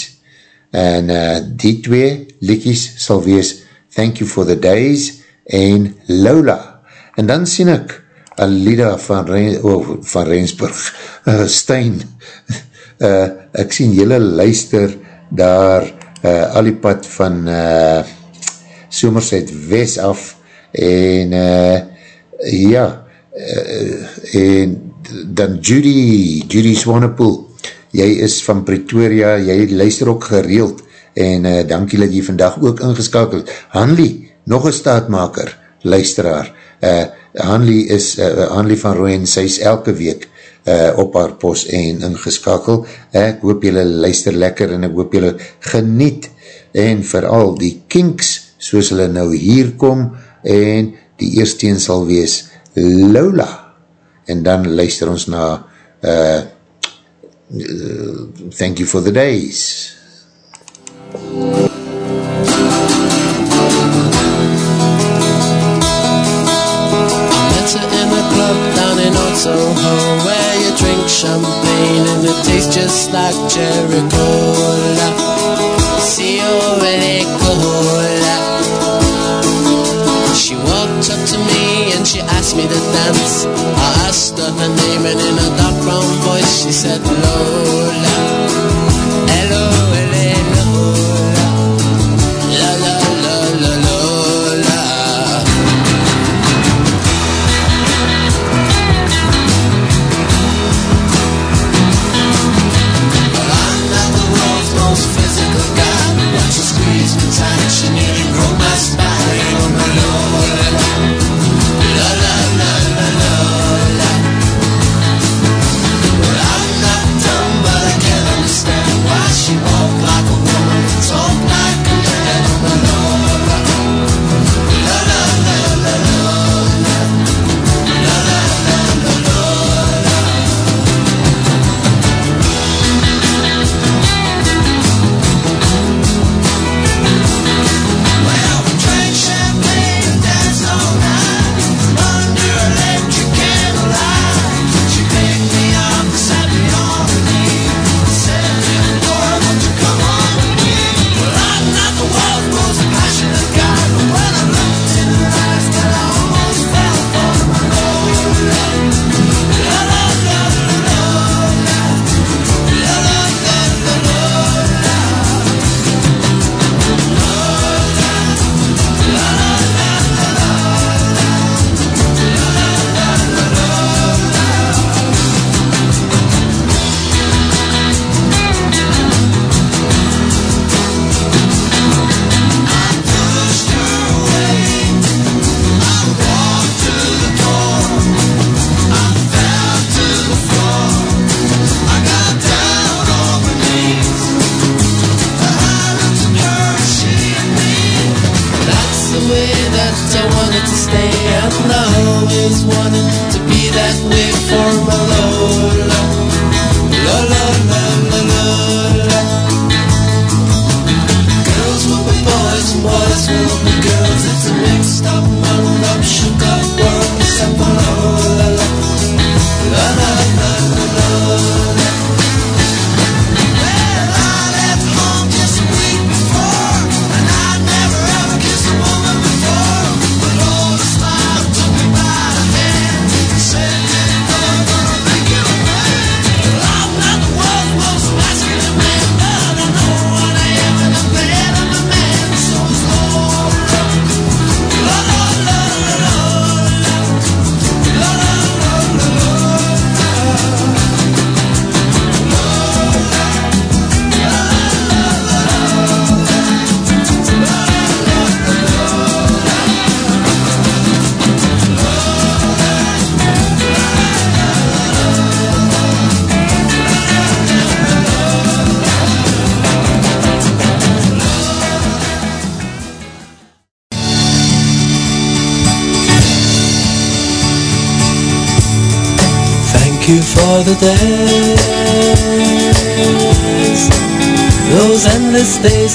en uh, die twee likkies sal wees Thank You for the Days en Lola. En dan sien ek Alida van, Ren, oh, van Rensburg, uh, Stein, uh, [laughs] ek sien jylle luister daar uh, al die pad van uh, Somerset West af en uh, ja, uh, en dan Judy, Judy Swanepoel, jy is van Pretoria, jy luister ook gereeld en uh, dankie dat jy vandag ook ingeskakeld. Hanlie, nog een staatmaker, luisteraar. Uh, Hanlie is, uh, Hanlie van Rooien, sy is elke week uh, op haar pos en ingeskakel. Ek hoop jylle luister lekker en ek hoop jylle geniet en vooral die kinks, soos hulle nou hier kom en die eerste een sal wees Lola. En dan luister ons na uh, uh, Thank You for the Days. Soho Where you drink champagne and it tastes just like cherry cola Signore Cola She walked up to me and she asked me to dance. I asked her her name and in a dark brown voice she said Lola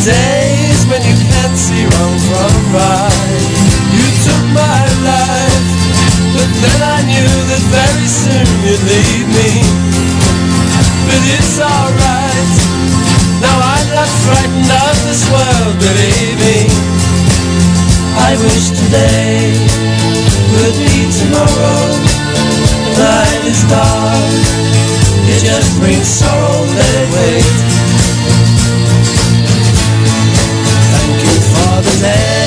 Days when you can't see wrong from right. You took my life, but then I knew that very soon you'd leave me. But it's alright. Now I'm not frightened of this world, believe me. I wish today would be tomorrow. The night is dark, it just brings sorrow, it wait. For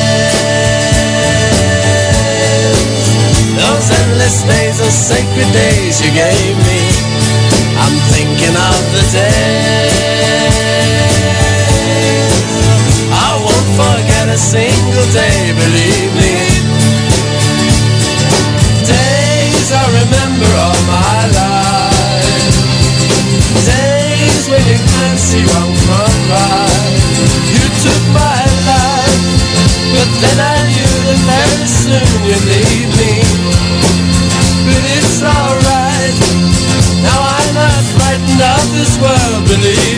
those endless days, those sacred days you gave me. I'm thinking of the days. I won't forget a single day, believe me. Days I remember all my life. Days when you can't see wrong from right. But then I knew that very soon you'd leave me. But it's alright. Now I'm not frightened of this world, believe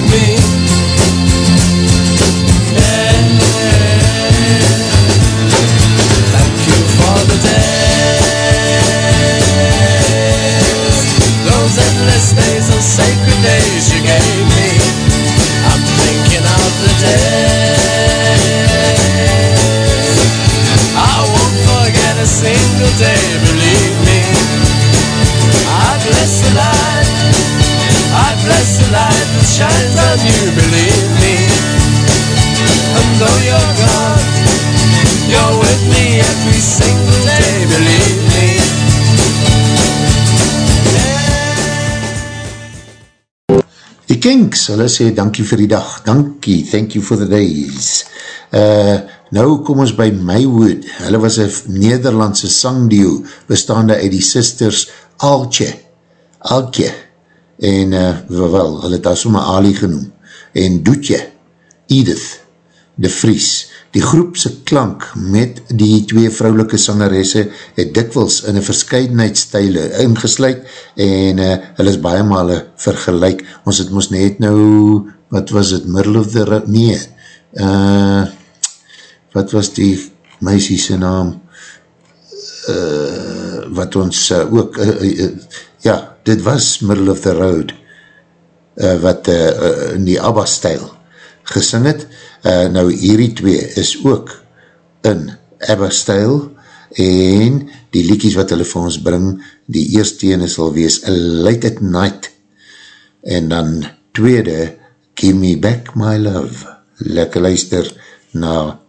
single day, believe me. I bless the light, I bless the light that shines on you, believe me. And though you're gone, you're with me every single day, believe me. Die Kinks, hulle sê dankie vir die dag, dankie, thank you for the days. Uh, nou kom ons by Maywood, hulle was een Nederlandse sangdio, bestaande uit die sisters Altje, Altje, en uh, wel, hulle het daar soma Ali genoem, en Doetje, Edith, De Vries. Die groepse klank met die twee vrouwelike sangeresse het dikwels in een verscheidenheidsstijle ingesluid en uh, hulle is baie male vergelijk. Ons het moest net nou, wat was het, Middle of the Road? Nee, uh, wat was die meisiese naam? Uh, wat ons uh, ook, uh, uh, ja, dit was Middle of the Road, uh, wat uh, uh, in die ABBA-stijl gesing het, uh, nou hierdie twee is ook in ABBA-stijl en die liekies wat hulle vir ons bring, die eerste ene sal wees Late at Night en dan tweede Give Me Back My Love lekker luister na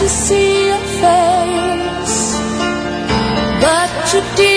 to see your face, but you didn't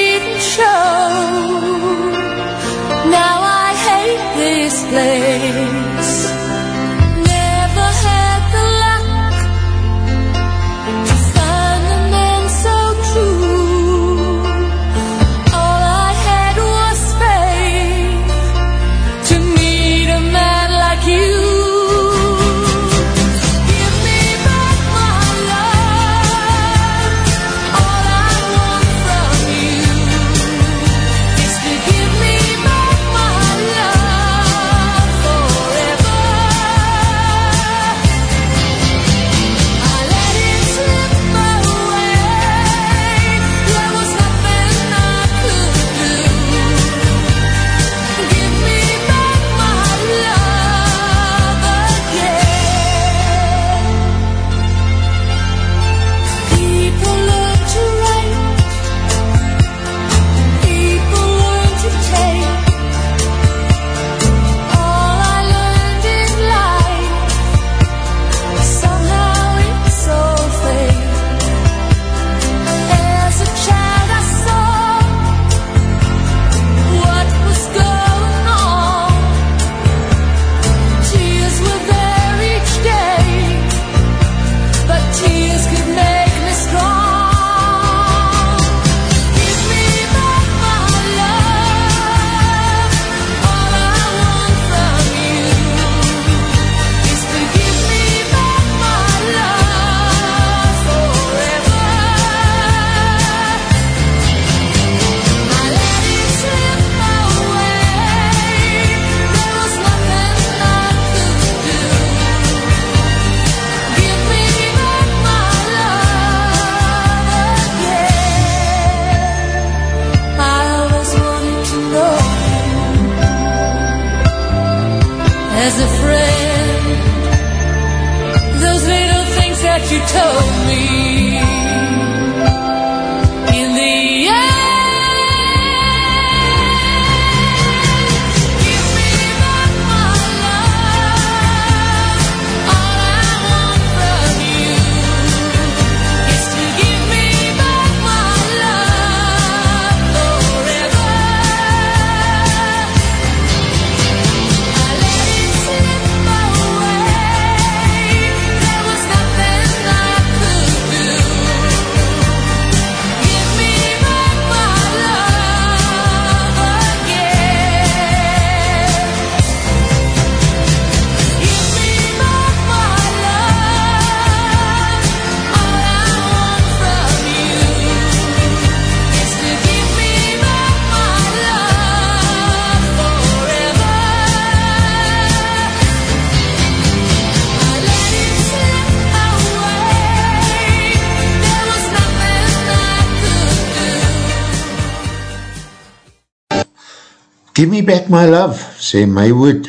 Give me back my love, sê Maywood.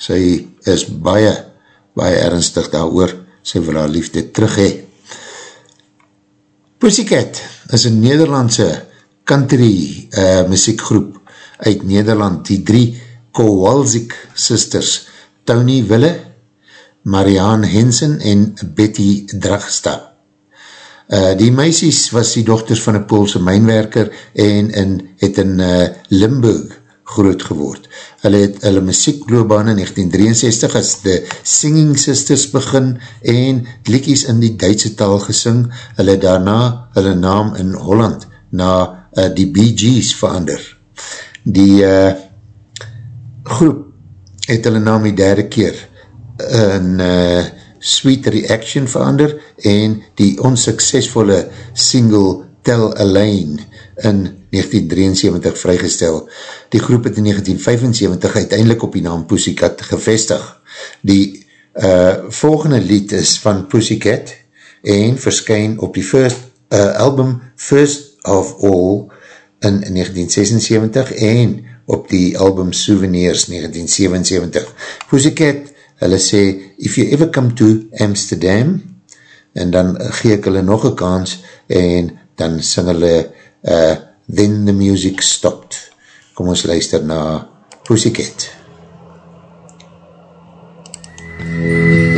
Sy is baie, baie ernstig daar oor. Sy wil haar liefde terug hee. Pussycat is een Nederlandse country uh, muziekgroep uit Nederland. Die drie Kowalzik sisters, Tony Wille, Marianne Hensen en Betty Dragsta. Uh, die meisies was die dochters van een Poolse mijnwerker en in, het in uh, Limburg groot geword. Hulle het hulle muziekloobaan in 1963 as de Singing Sisters begin en liedjies in die Duitse taal gesing. Hulle het daarna hulle naam in Holland na uh, die Bee Gees verander. Die uh, groep het hulle naam die derde keer in uh, Sweet Reaction verander en die onsuksesvolle single Tell Elaine in 1973 vrygestel. Die groep het in 1975 uiteindelik op die naam Pussycat gevestig. Die uh, volgende lied is van Pussycat en verskyn op die first, uh, album First of All in 1976 en op die album Souvenirs 1977. Pussycat, hulle sê, if you ever come to Amsterdam, en dan gee ek hulle nog een kans, en dan sing hulle uh, Then the Music Stopped. Kom ons luister na Pussycat. I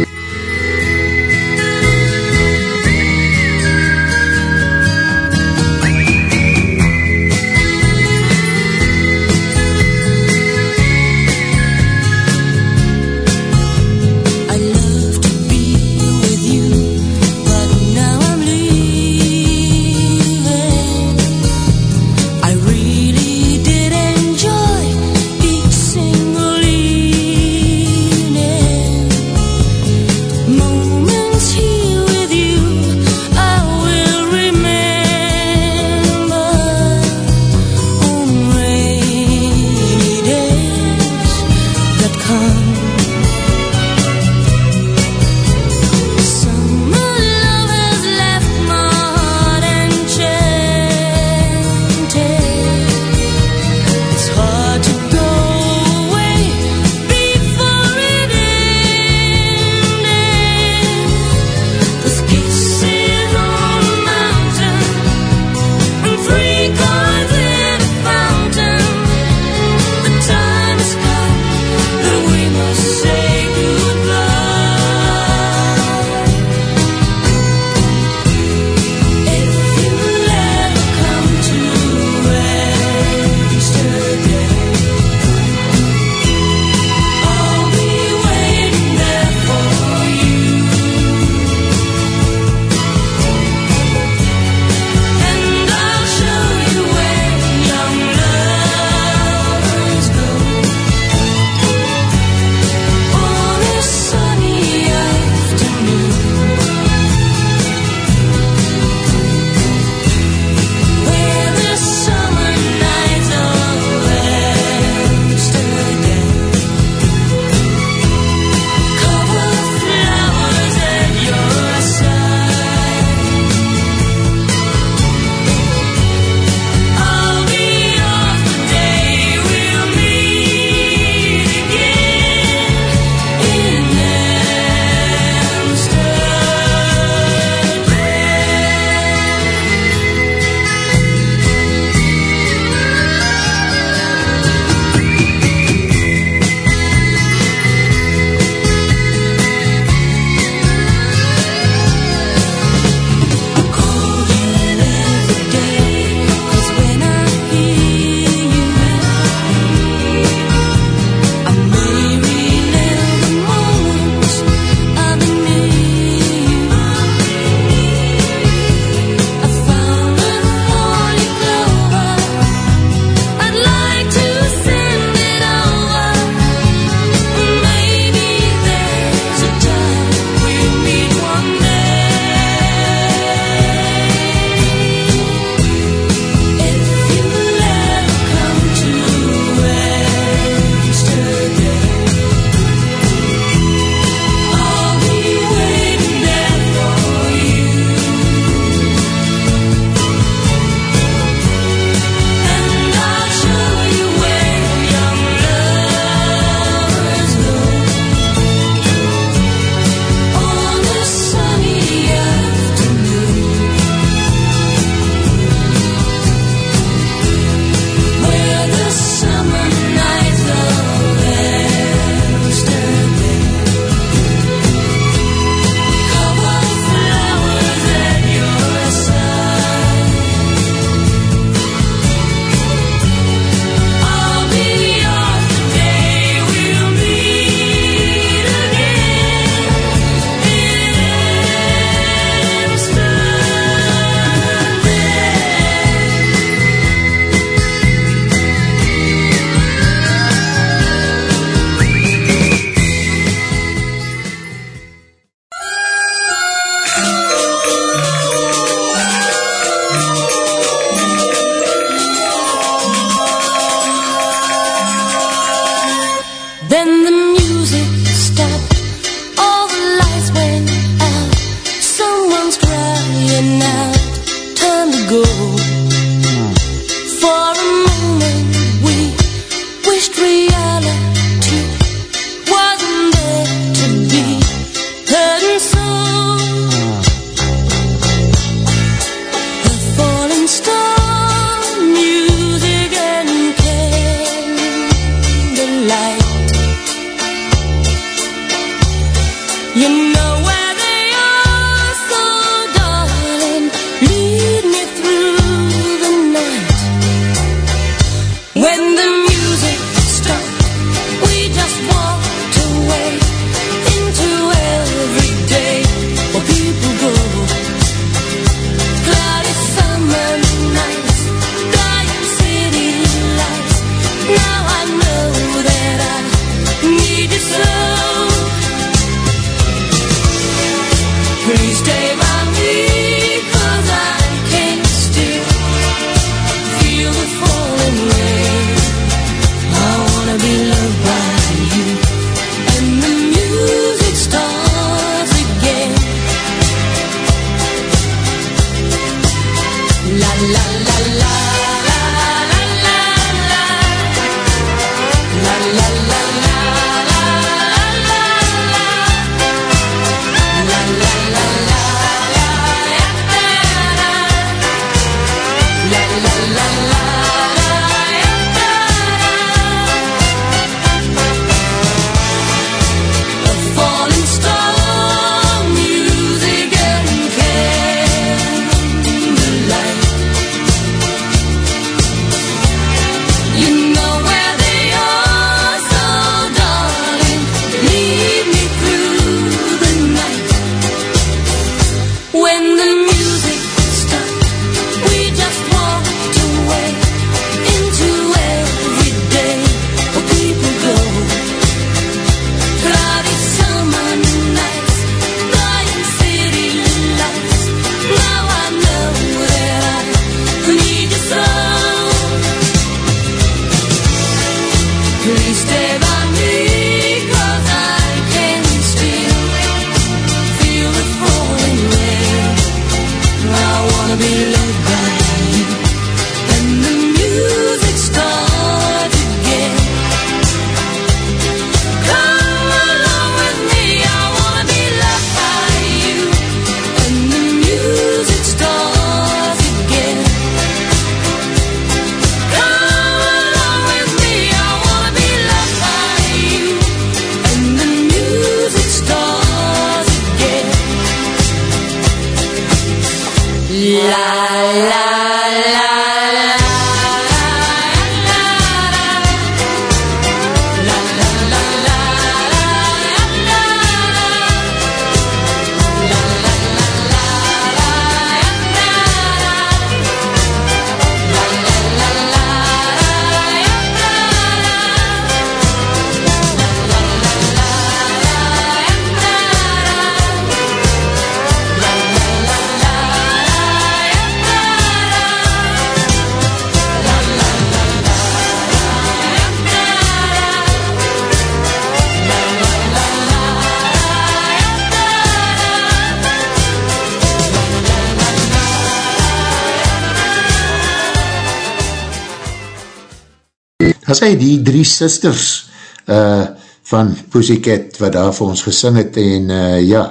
as hy die drie sisters uh, van Pussycat wat daar vir ons gesing het en uh, ja,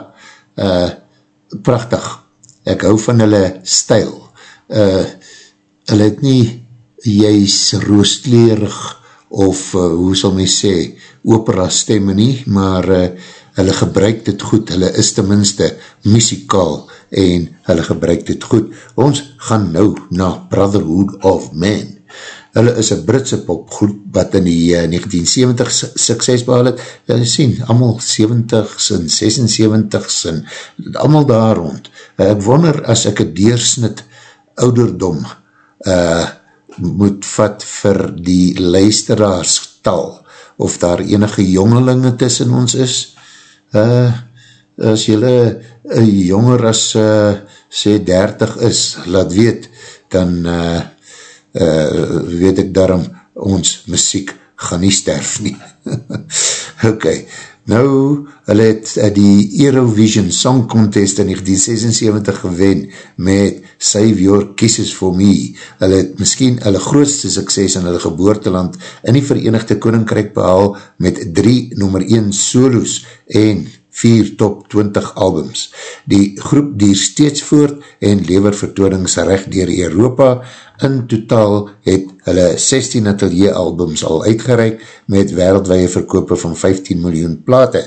uh, prachtig, ek hou van hulle stijl, uh, hulle het nie juist roostleerig of uh, hoe sal my sê, opera stemme nie, maar uh, hulle gebruik dit goed, hulle is tenminste muzikaal en hulle gebruik dit goed. Ons gaan nou na Brotherhood of Man. Hulle is een Britse popgroep wat in die uh, 1970 sukses behal het. Hulle sien, allemaal 70s en 76s en allemaal daar rond. Uh, ek wonder as ek een deursnit ouderdom uh, moet vat vir die luisteraarstal of daar enige jongelinge tussen ons is. Uh, as jylle jonger as uh, sê 30 is, laat weet, dan uh, uh, weet ek daarom ons muziek gaan nie sterf nie. [laughs] ok, nou, hulle het uh, die Eurovision Song Contest in 1976 gewen met Save Your Kisses For Me. Hulle het miskien hulle grootste sukses in hulle geboorteland in die Verenigde Koninkrijk behaal met drie nummer 1 solos en vier top 20 albums. Die groep dier steeds voort en lever vertoningsrecht dier Europa. In totaal het hulle 16 atelier albums al uitgereik met wereldwee verkoop van 15 miljoen plate.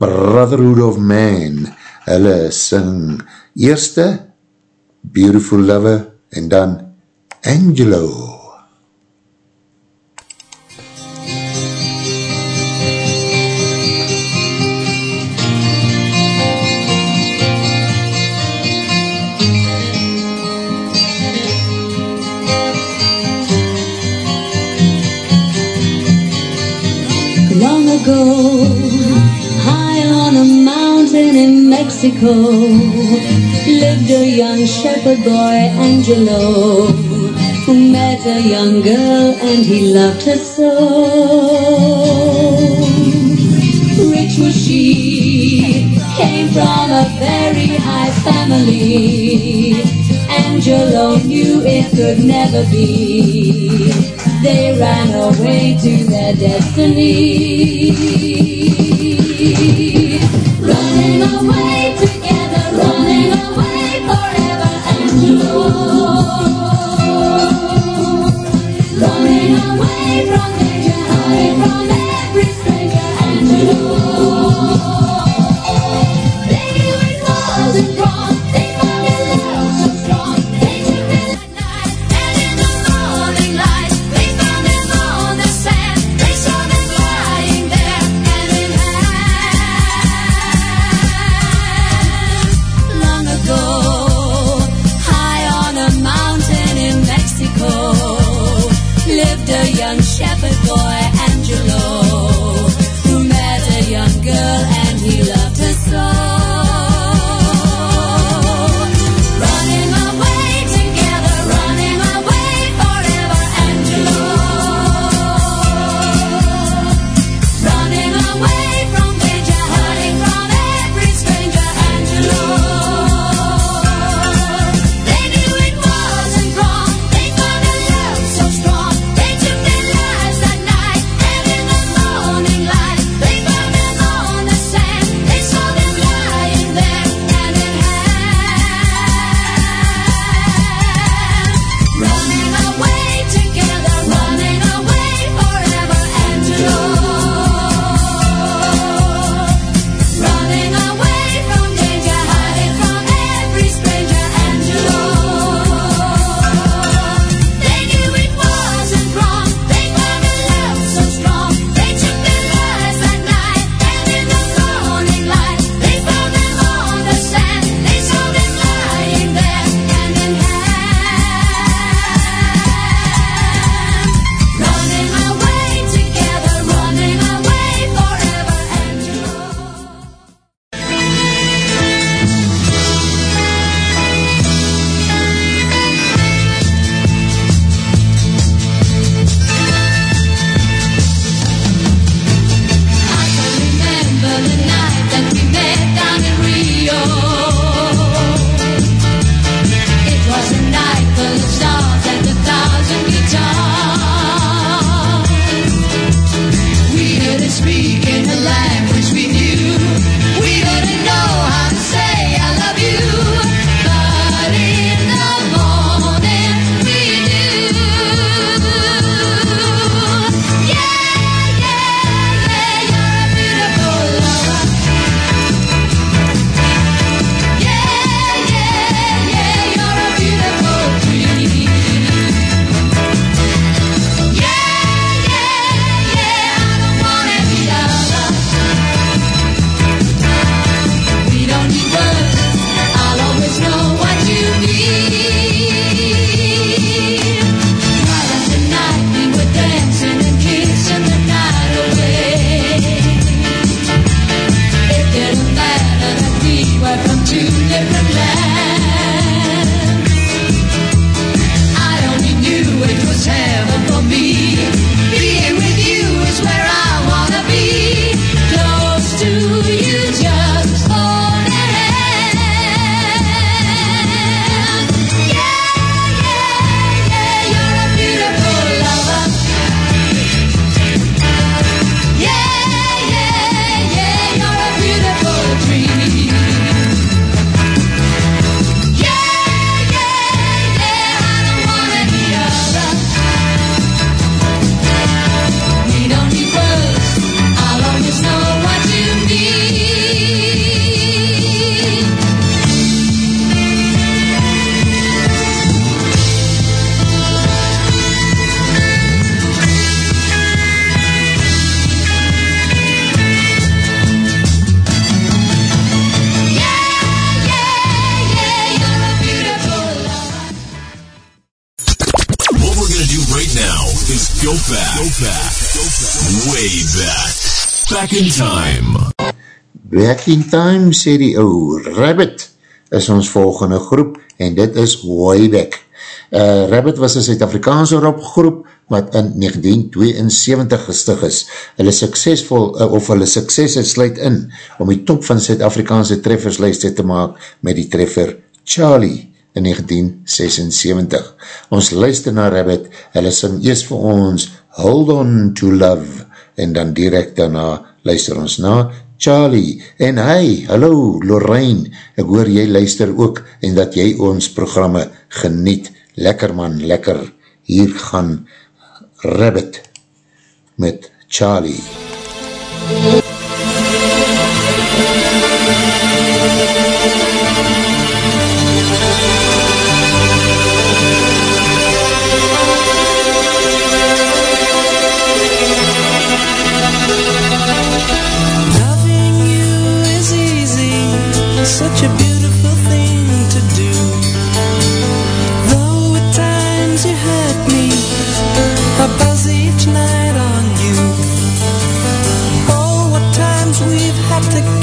Brotherhood of Man, hulle sing eerste Beautiful Lover en dan Angelo. Long Mexico, lived a young shepherd boy, Angelo, who met a young girl and he loved her so. Rich was she, came from a very high family. Angelo knew it could never be. They ran away to their destiny no way to Back in time, sê die ou, Rabbit is ons volgende groep, en dit is Wayback. Uh, Rabbit was een Suid-Afrikaanse rockgroep, wat in 1972 gestig is. Hulle suksesvol, uh, of hulle sukses het sluit in, om die top van Suid-Afrikaanse trefferslijste te maak, met die treffer Charlie, in 1976. Ons luister na Rabbit, hulle sing eers vir ons Hold On To Love, en dan direct daarna luister ons na Charlie, en hy, hallo Lorraine, ek hoor jy luister ook, en dat jy ons programme geniet, lekker man, lekker, hier gaan Rabbit met Charlie. Loving such a beautiful thing to do. Though at times you hurt me, I buzz each night on you. Oh, what times we've had to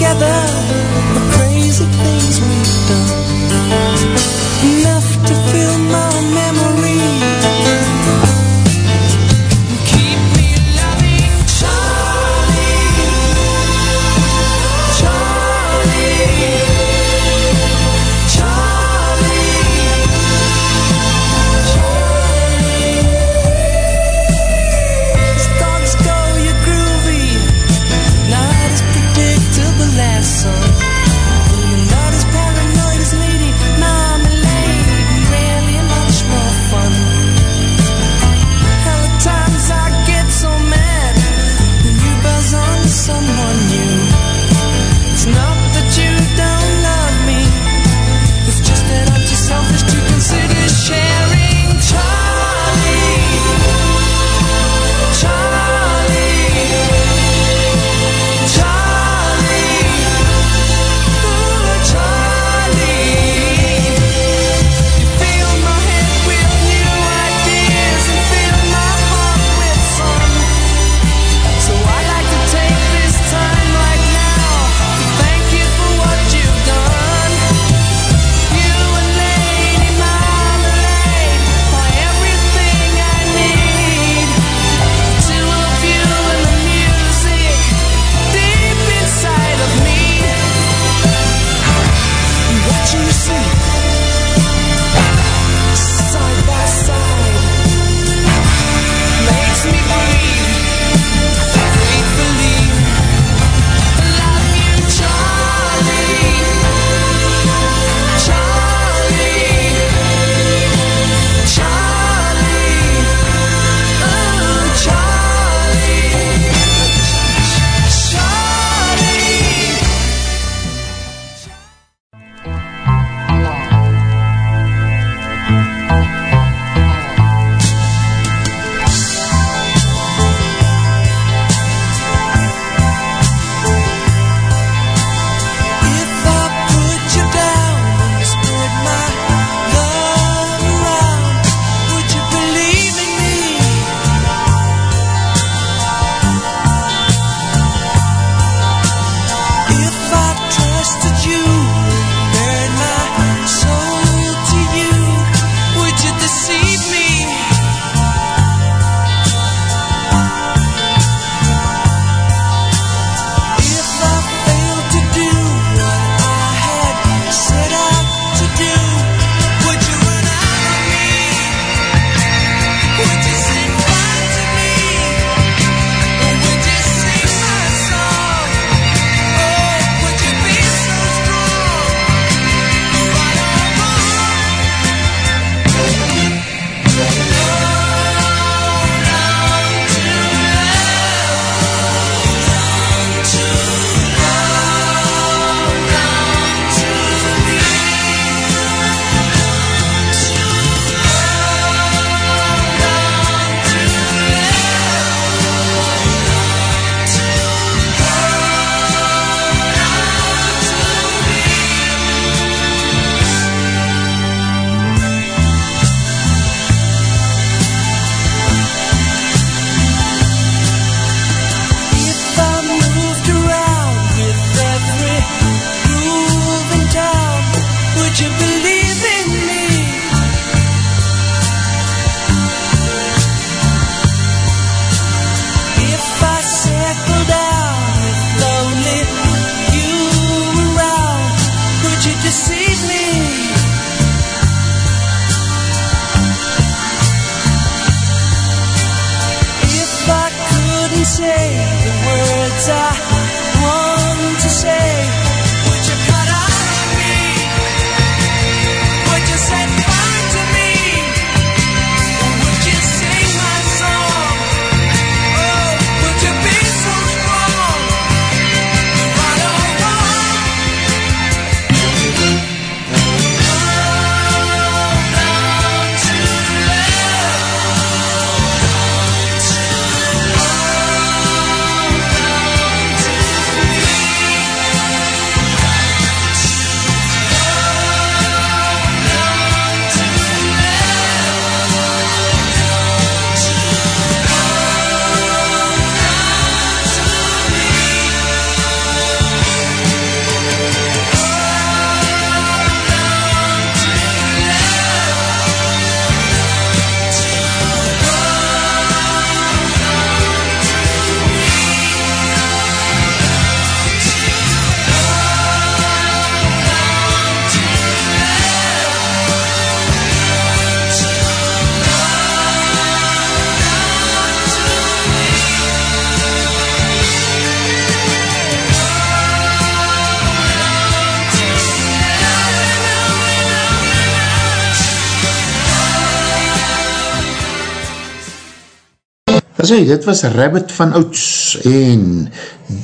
As hy, dit was Rabbit van Ouds en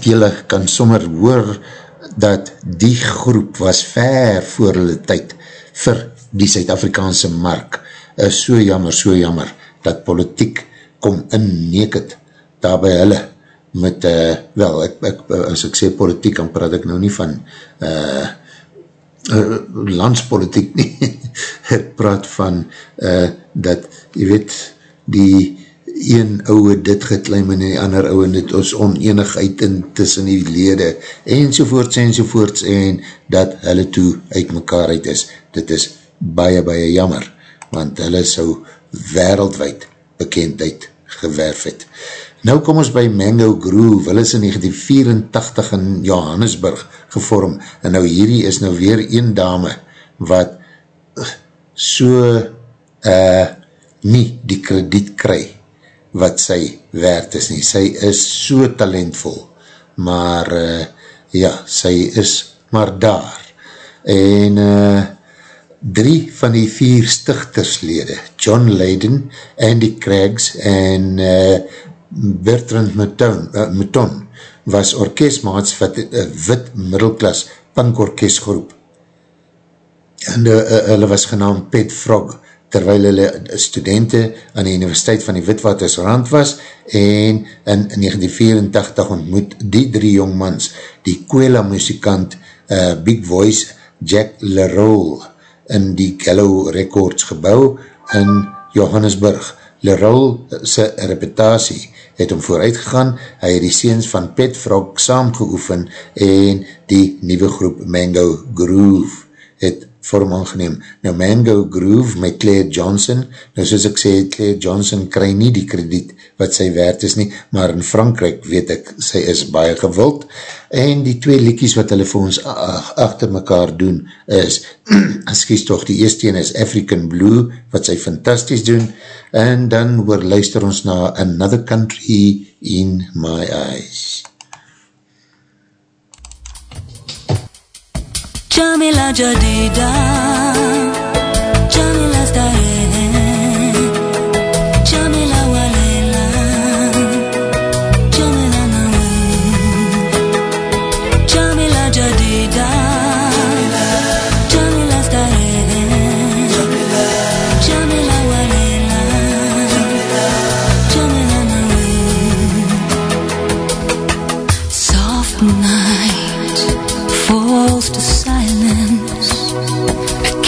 jylle kan sommer hoor dat die groep was ver voor hulle tyd vir die Suid-Afrikaanse mark. Is so jammer, so jammer, dat politiek kom inneek het daar by hulle met, uh, wel, ek, ek, as ek sê politiek, dan praat ek nou nie van uh, uh, landspolitiek nie, [laughs] ek praat van uh, dat, jy weet, die een ouwe dit geklim en die ander ouwe dit ons oneenigheid in tussen die lede enzovoorts enzovoorts en dat hulle toe uit mekaar uit is. Dit is baie baie jammer, want hulle sou wereldwijd bekendheid gewerf het. Nou kom ons by Mango Groove, hulle is in 1984 in Johannesburg gevorm, en nou hierdie is nou weer een dame wat so uh, nie die krediet kry wat sy werd is nie. Sy is so talentvol, maar uh, ja, sy is maar daar. En uh, drie van die vier stichterslede, John Leyden, Andy Craigs en uh, Bertrand Mouton, uh, Mouton was orkestmaats van een uh, wit middelklas punkorkestgroep. En uh, uh, hulle was genaamd Pet Frog, terwyl hulle studenten aan die Universiteit van die Witwatersrand was en in 1984 ontmoet die drie jongmans die Kwela muzikant uh, Big Voice Jack Leroy in die Gallo Records gebouw in Johannesburg. Leroy sy reputatie het om vooruit gegaan, hy het die seens van Pet Frog saamgeoefen en die nieuwe groep Mango Groove het vorm aangeneem. Nou Mango Groove met Claire Johnson, nou soos ek sê, Claire Johnson kry nie die krediet wat sy waard is nie, maar in Frankrijk weet ek, sy is baie gewild, en die twee liekies wat hulle vir ons achter mekaar doen is, [clears throat] excuse toch, die eerste een is African Blue, wat sy fantastisch doen, en dan oor luister ons na Another Country in My Eyes. Jamila Jadida Jamila Starehe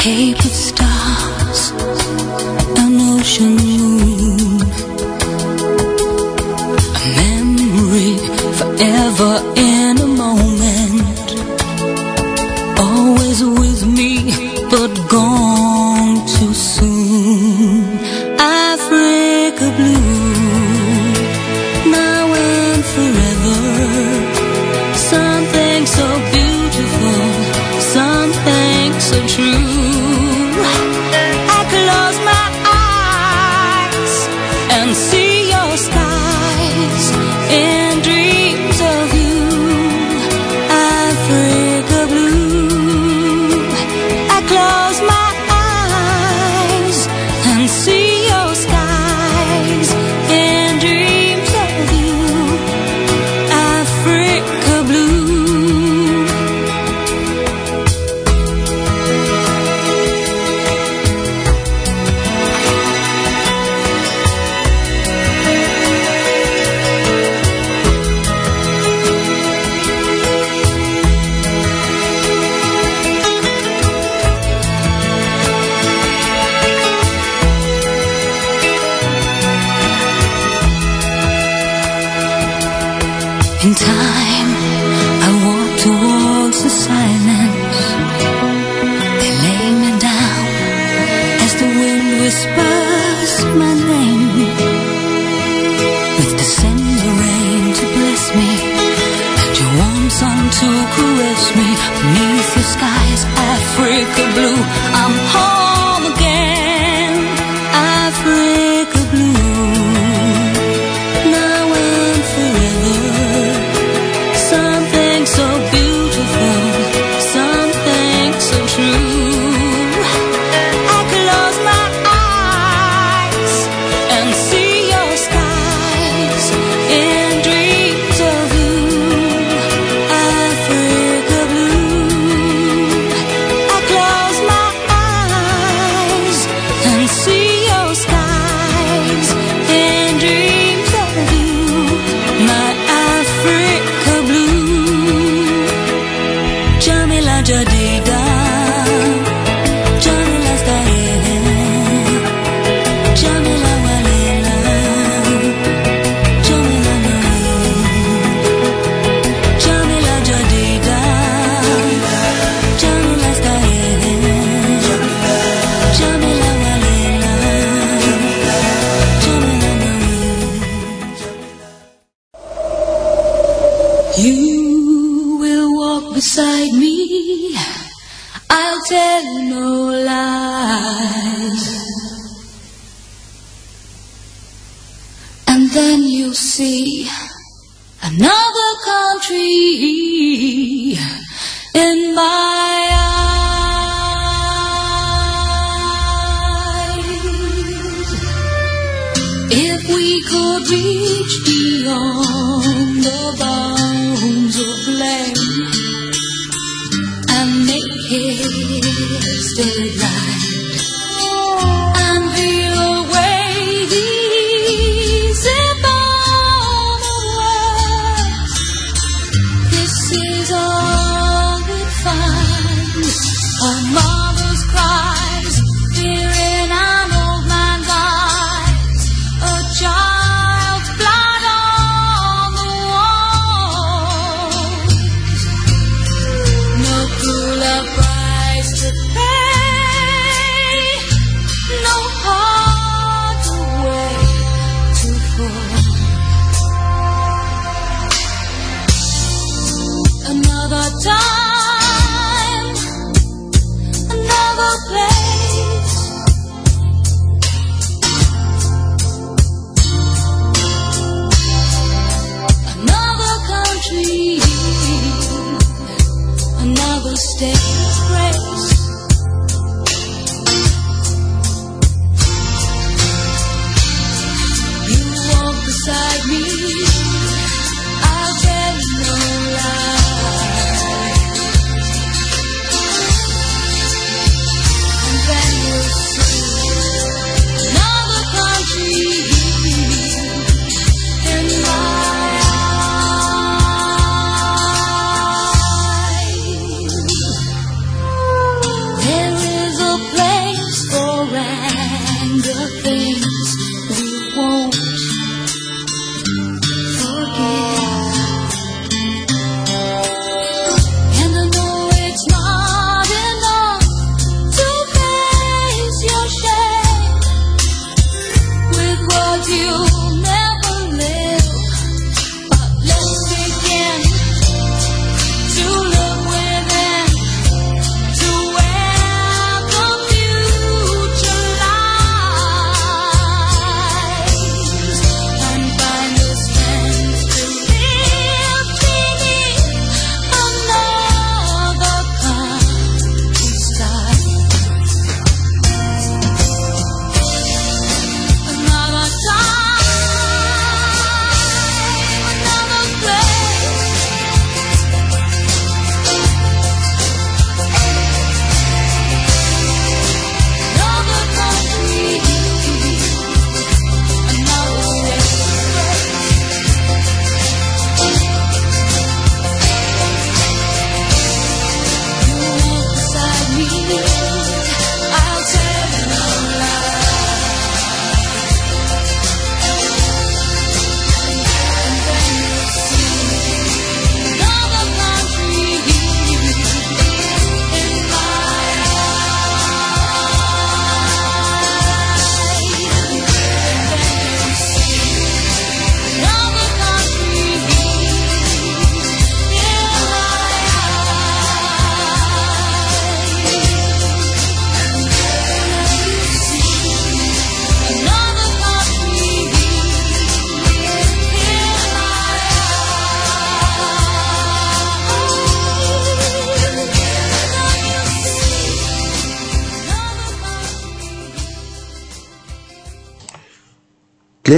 painted stars, an ocean moon, a memory forever in.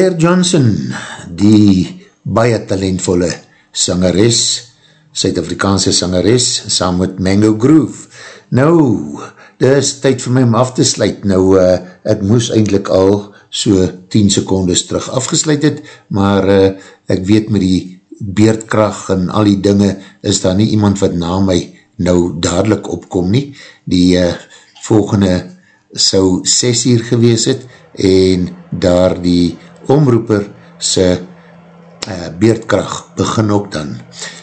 Claire Johnson, die baie talentvolle sangeres, Suid-Afrikaanse sangeres, saam met Mango Groove. Nou, dit is tyd vir my om af te sluit. Nou, uh, ek moes eindelijk al so 10 secondes terug afgesluit het, maar uh, ek weet met die beerdkracht en al die dinge, is daar nie iemand wat na my nou dadelijk opkom nie. Die uh, volgende sou 6 uur gewees het, en daar die omroeper sy uh, beerdkracht begin ook dan.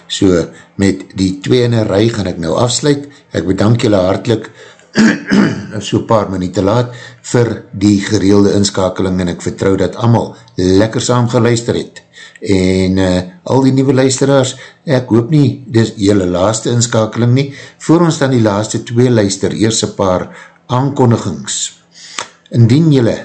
So, met die twee in een rij gaan ek nou afsluit. Ek bedank julle hartlik [clears throat] so paar minuut laat vir die gereelde inskakeling en ek vertrou dat allemaal lekker saam geluister het. En uh, al die nieuwe luisteraars, ek hoop nie, dis jylle laaste inskakeling nie, voor ons dan die laaste twee luister, eers een paar aankondigings. Indien jylle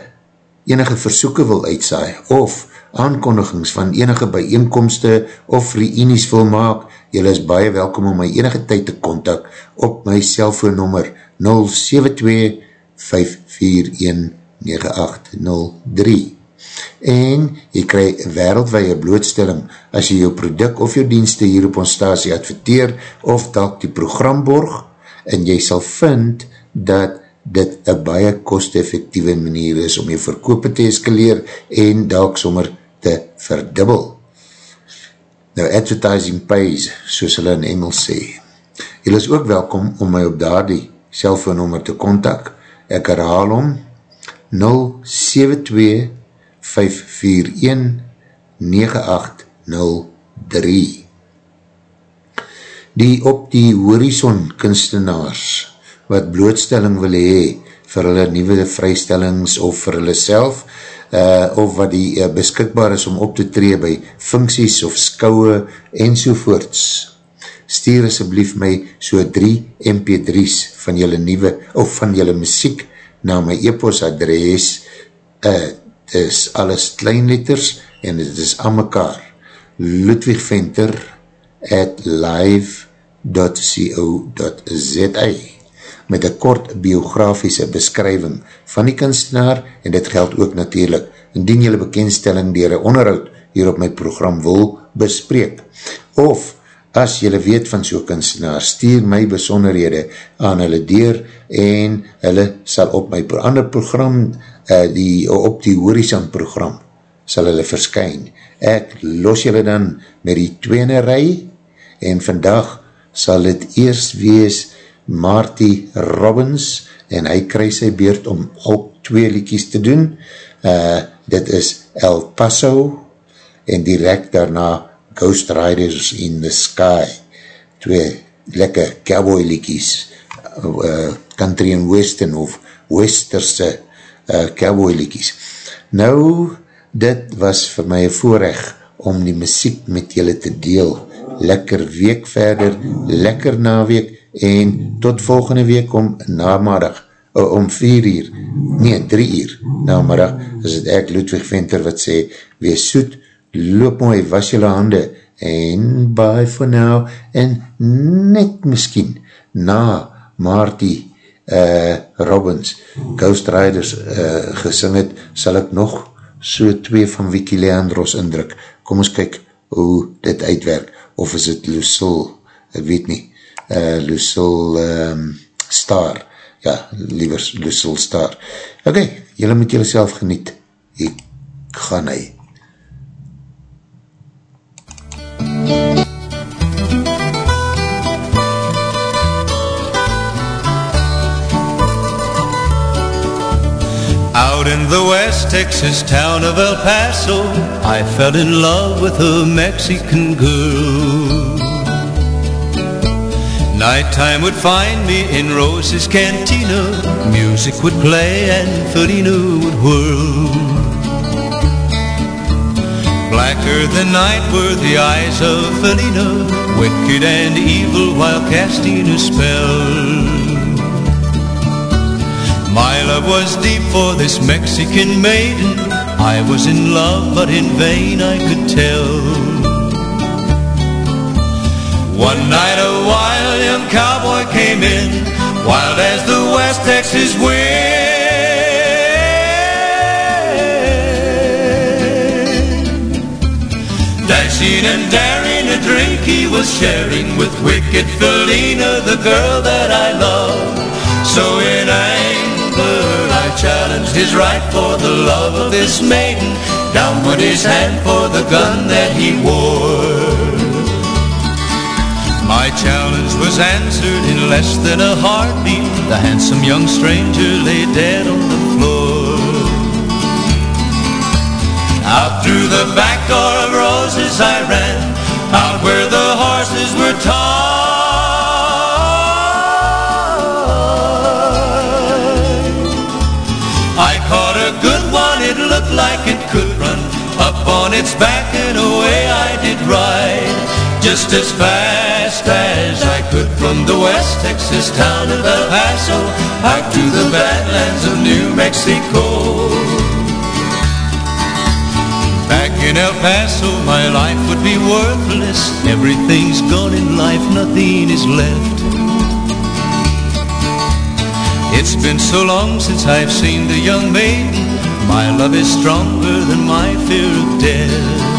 enige versoeken wil uitsaai, of aankondigings van enige bijeenkomste of reenies wil maak, jylle is baie welkom om my enige tyd te kontak op my cellfoonnummer 072-541-9803 en jy krij wereldwee blootstelling as jy jou product of jou dienste hier op ons stasie adverteer of dat die program borg en jy sal vind dat dit een baie kost-effectieve manier is om jou verkoop te eskaleer en dalk sommer te verdubbel. Nou, advertising pays, soos hulle in Engels sê. Jy is ook welkom om my op daar die cellfoonnummer te kontak. Ek herhaal om 072-541-9803 Die op die horizon kunstenaars wat blootstelling wil hee vir hulle nieuwe vrystellings of vir hulle self, uh, of wat die uh, beskikbaar is om op te tree by funksies of skouwe en sovoorts. Stuur asjeblief my so 3 mp3's van julle nieuwe, of van julle muziek na my e-post adres, uh, is alles kleinletters en het is aan mekaar. Ludwig Venter at live.co.za met een kort biografiese beskrywing van die kunstenaar en dit geld ook natuurlijk indien jylle bekendstelling dier een onderhoud hier op my program wil bespreek. Of as jylle weet van so'n kunstenaar, stuur my besonderhede aan hulle deur en hulle sal op my ander program, uh, die, op die Horizon program, sal hulle verskyn. Ek los jylle dan met die tweene rij en vandag sal het eerst wees Marty Robbins en hy kry sy beurt om ook twee liekies te doen. Uh, dit is El Paso en direct daarna Ghost Riders in the Sky. Twee lekker cowboy liekies, uh, country and western of westerse uh, cowboy liekies. Nou, dit was vir my een voorrecht om die muziek met julle te deel. Lekker week verder, lekker naweek, en tot volgende week om namarig, om 4 uur, nee, 3 uur namarig, is het ek Ludwig Venter wat sê, wees soet, loop mooi, was jylle hande, en bye for now, en net miskien, na Marty uh, Robbins, Ghost Riders uh, gesing het, sal ek nog so twee van Wiki Leandros indruk, kom ons kyk hoe dit uitwerk, of is het Lucille, ek weet nie, uh, Lucille um, Star, ja, liever Lucille Star. Ok, jylle moet jylle self geniet, ek gaan hy. Out in the West Texas town of El Paso, I fell in love with a Mexican girl. Nighttime would find me in Rose's cantina, music would play and Felina would whirl. Blacker than night were the eyes of Felina, wicked and evil while casting a spell. My love was deep for this Mexican maiden. I was in love, but in vain I could tell. One night a wild cowboy came in, wild as the West Texas wind. Dashing and daring a drink he was sharing with wicked Felina, the girl that I love. So in anger I challenged his right for the love of this maiden. Down went his hand for the gun that he wore. My challenge was answered in less than a heartbeat. The handsome young stranger lay dead on the floor. Out through the back door of roses I ran, out where the horses were tied. I caught a good one, it looked like it could run up on its back and away I did ride. Just as fast as I could from the West Texas town of El Paso out to the badlands of New Mexico. Back in El Paso, my life would be worthless. Everything's gone in life, nothing is left. It's been so long since I've seen the young maiden. My love is stronger than my fear of death.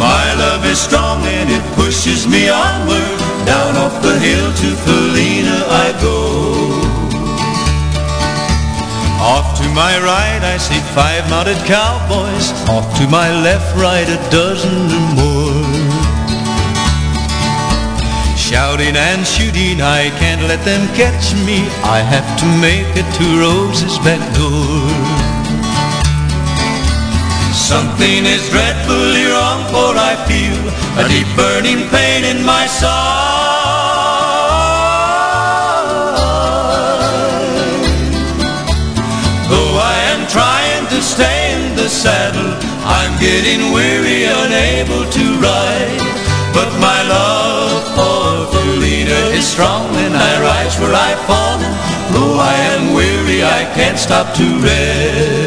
My love is strong and it pushes me onward. Down off the hill to Felina I go. Off to my right I see five mounted cowboys. Off to my left, right a dozen or more. Shouting and shooting, I can't let them catch me. I have to make it to Rose's back door. Something is dreadfully wrong, for I feel a deep burning pain in my side. Though I am trying to stay in the saddle, I'm getting weary, unable to ride. But my love for Felina is strong, and I rise where I've fallen. Though I am weary, I can't stop to rest.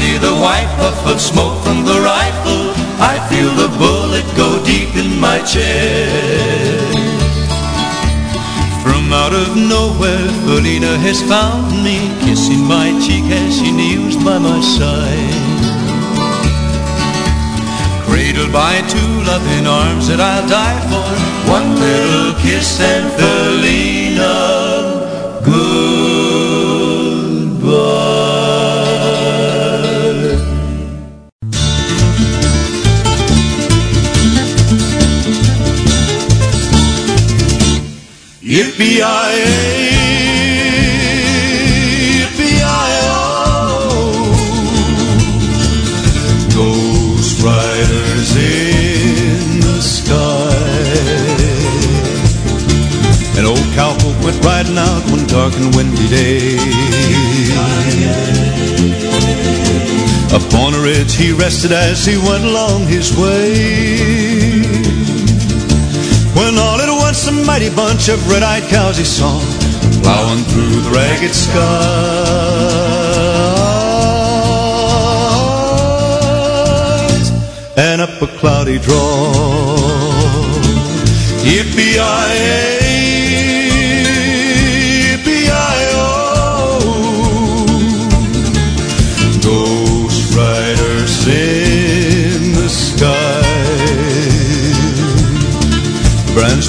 See the white puff of smoke from the rifle. I feel the bullet go deep in my chest. From out of nowhere, Felina has found me, kissing my cheek as she kneels by my side. Cradled by two loving arms that I'll die for. One little kiss and Felina, goodbye. Ghost riders in the sky. An old cowpoke went riding out one dark and windy day. Upon a ridge he rested as he went along his way. When all at a mighty bunch of red-eyed cows he saw plowing through the ragged skies and up a cloudy draw. Yippee-yi-yay,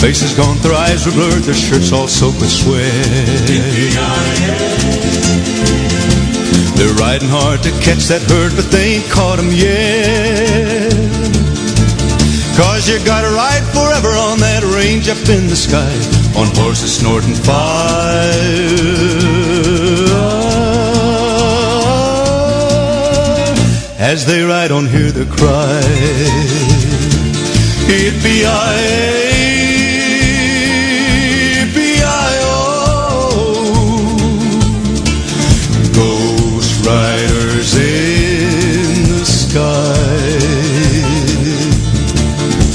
Faces gone, their eyes are blurred, their shirts all soaked with sweat. They're riding hard to catch that herd, but they ain't caught 'em yet. Cause you gotta ride forever on that range up in the sky, on horses snorting fire. As they ride on, hear the cry. Yippee-yi-yi,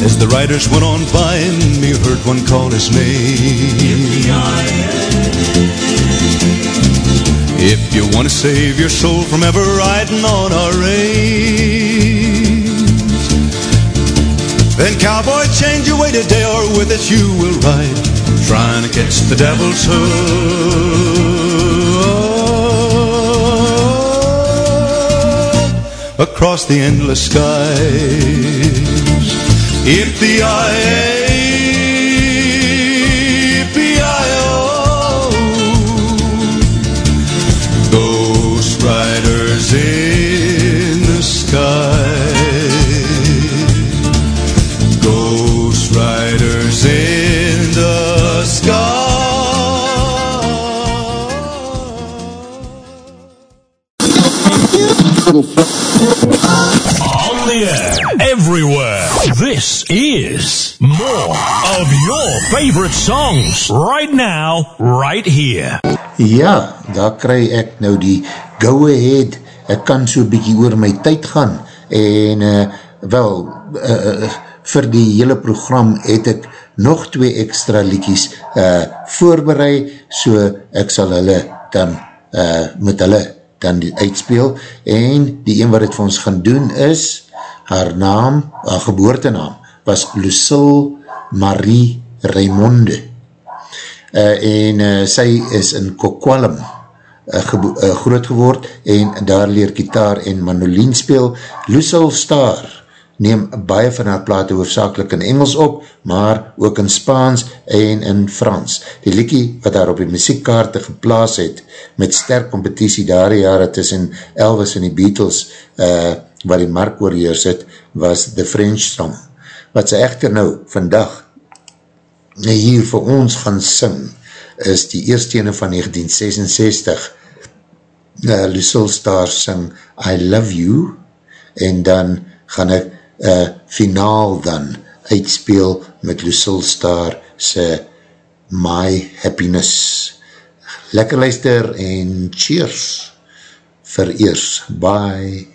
As the riders went on by, and me heard one call his name. If you want to save your soul from ever riding on our range, then cowboy, change your way today, or with us you will ride, trying to catch the devil's hood across the endless skies. If the favorite songs right now, right here. Ja, daar kry ek nou die go ahead, ek kan so bykie oor my tyd gaan, en uh, wel, uh, vir die hele program het ek nog twee extra liedjies uh, voorbereid, so ek sal hulle dan, uh, met hulle dan die uitspeel, en die een wat het vir ons gaan doen is, haar naam, haar geboortenaam, was Lucille Marie Raimonde, uh, en uh, sy is in Kokwalum uh, gebo- uh, groot geword en daar leer gitaar en manolien speel. Lucille Star neem baie van haar plate hoofdzakelik in Engels op, maar ook in Spaans en in Frans. Die liekie wat haar op die muziekkaarte geplaas het, met sterk competitie daar die jare tussen Elvis en die Beatles, uh, waar die mark oorheers het, was The French Song. Wat sy echter nou vandag hier vir ons gaan sing, is die eerste ene van 1966, uh, Lucille Star sing I Love You, en dan gaan ek uh, finaal dan uitspeel met Lucille Star se My Happiness. Lekker luister en cheers vir eers. Bye.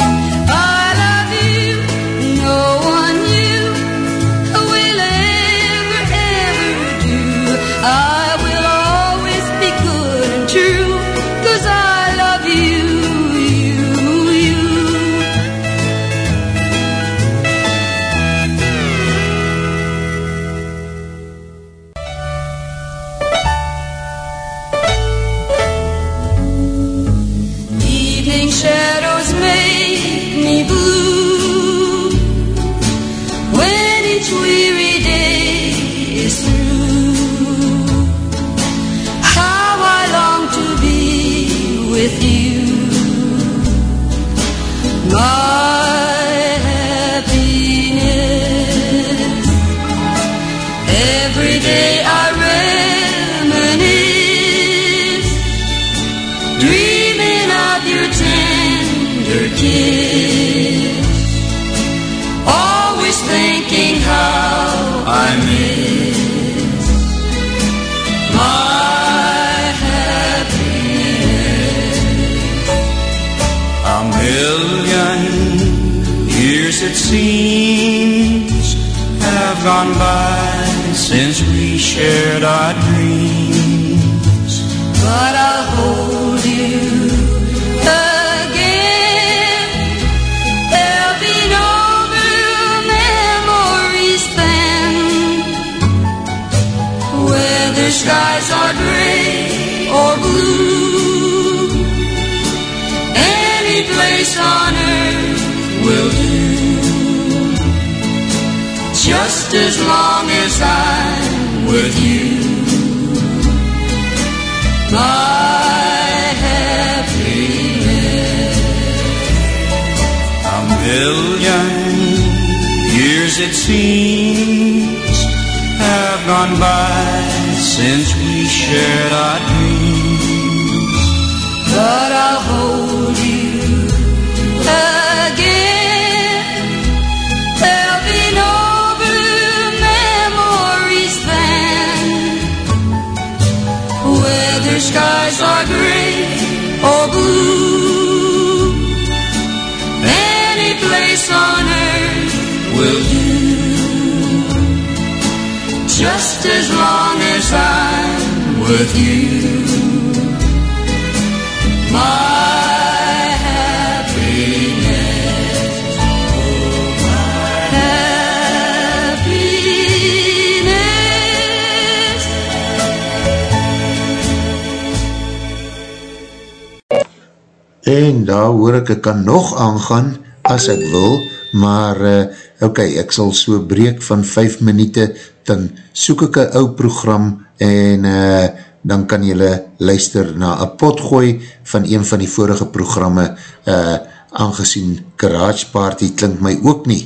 kan nog aangaan as ek wil, maar uh, ok, ek sal so breek van 5 minuten, dan soek ek een ou program en uh, dan kan jylle luister na een potgooi van een van die vorige programme, uh, aangezien Garage Party klink my ook nie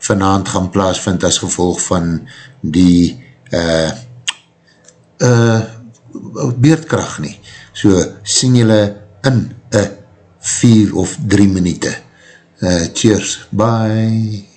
vanavond gaan plaasvind as gevolg van die uh, uh, beerdkracht nie. So sien jylle in een 4 of 3 minuten. Uh, cheers, bye.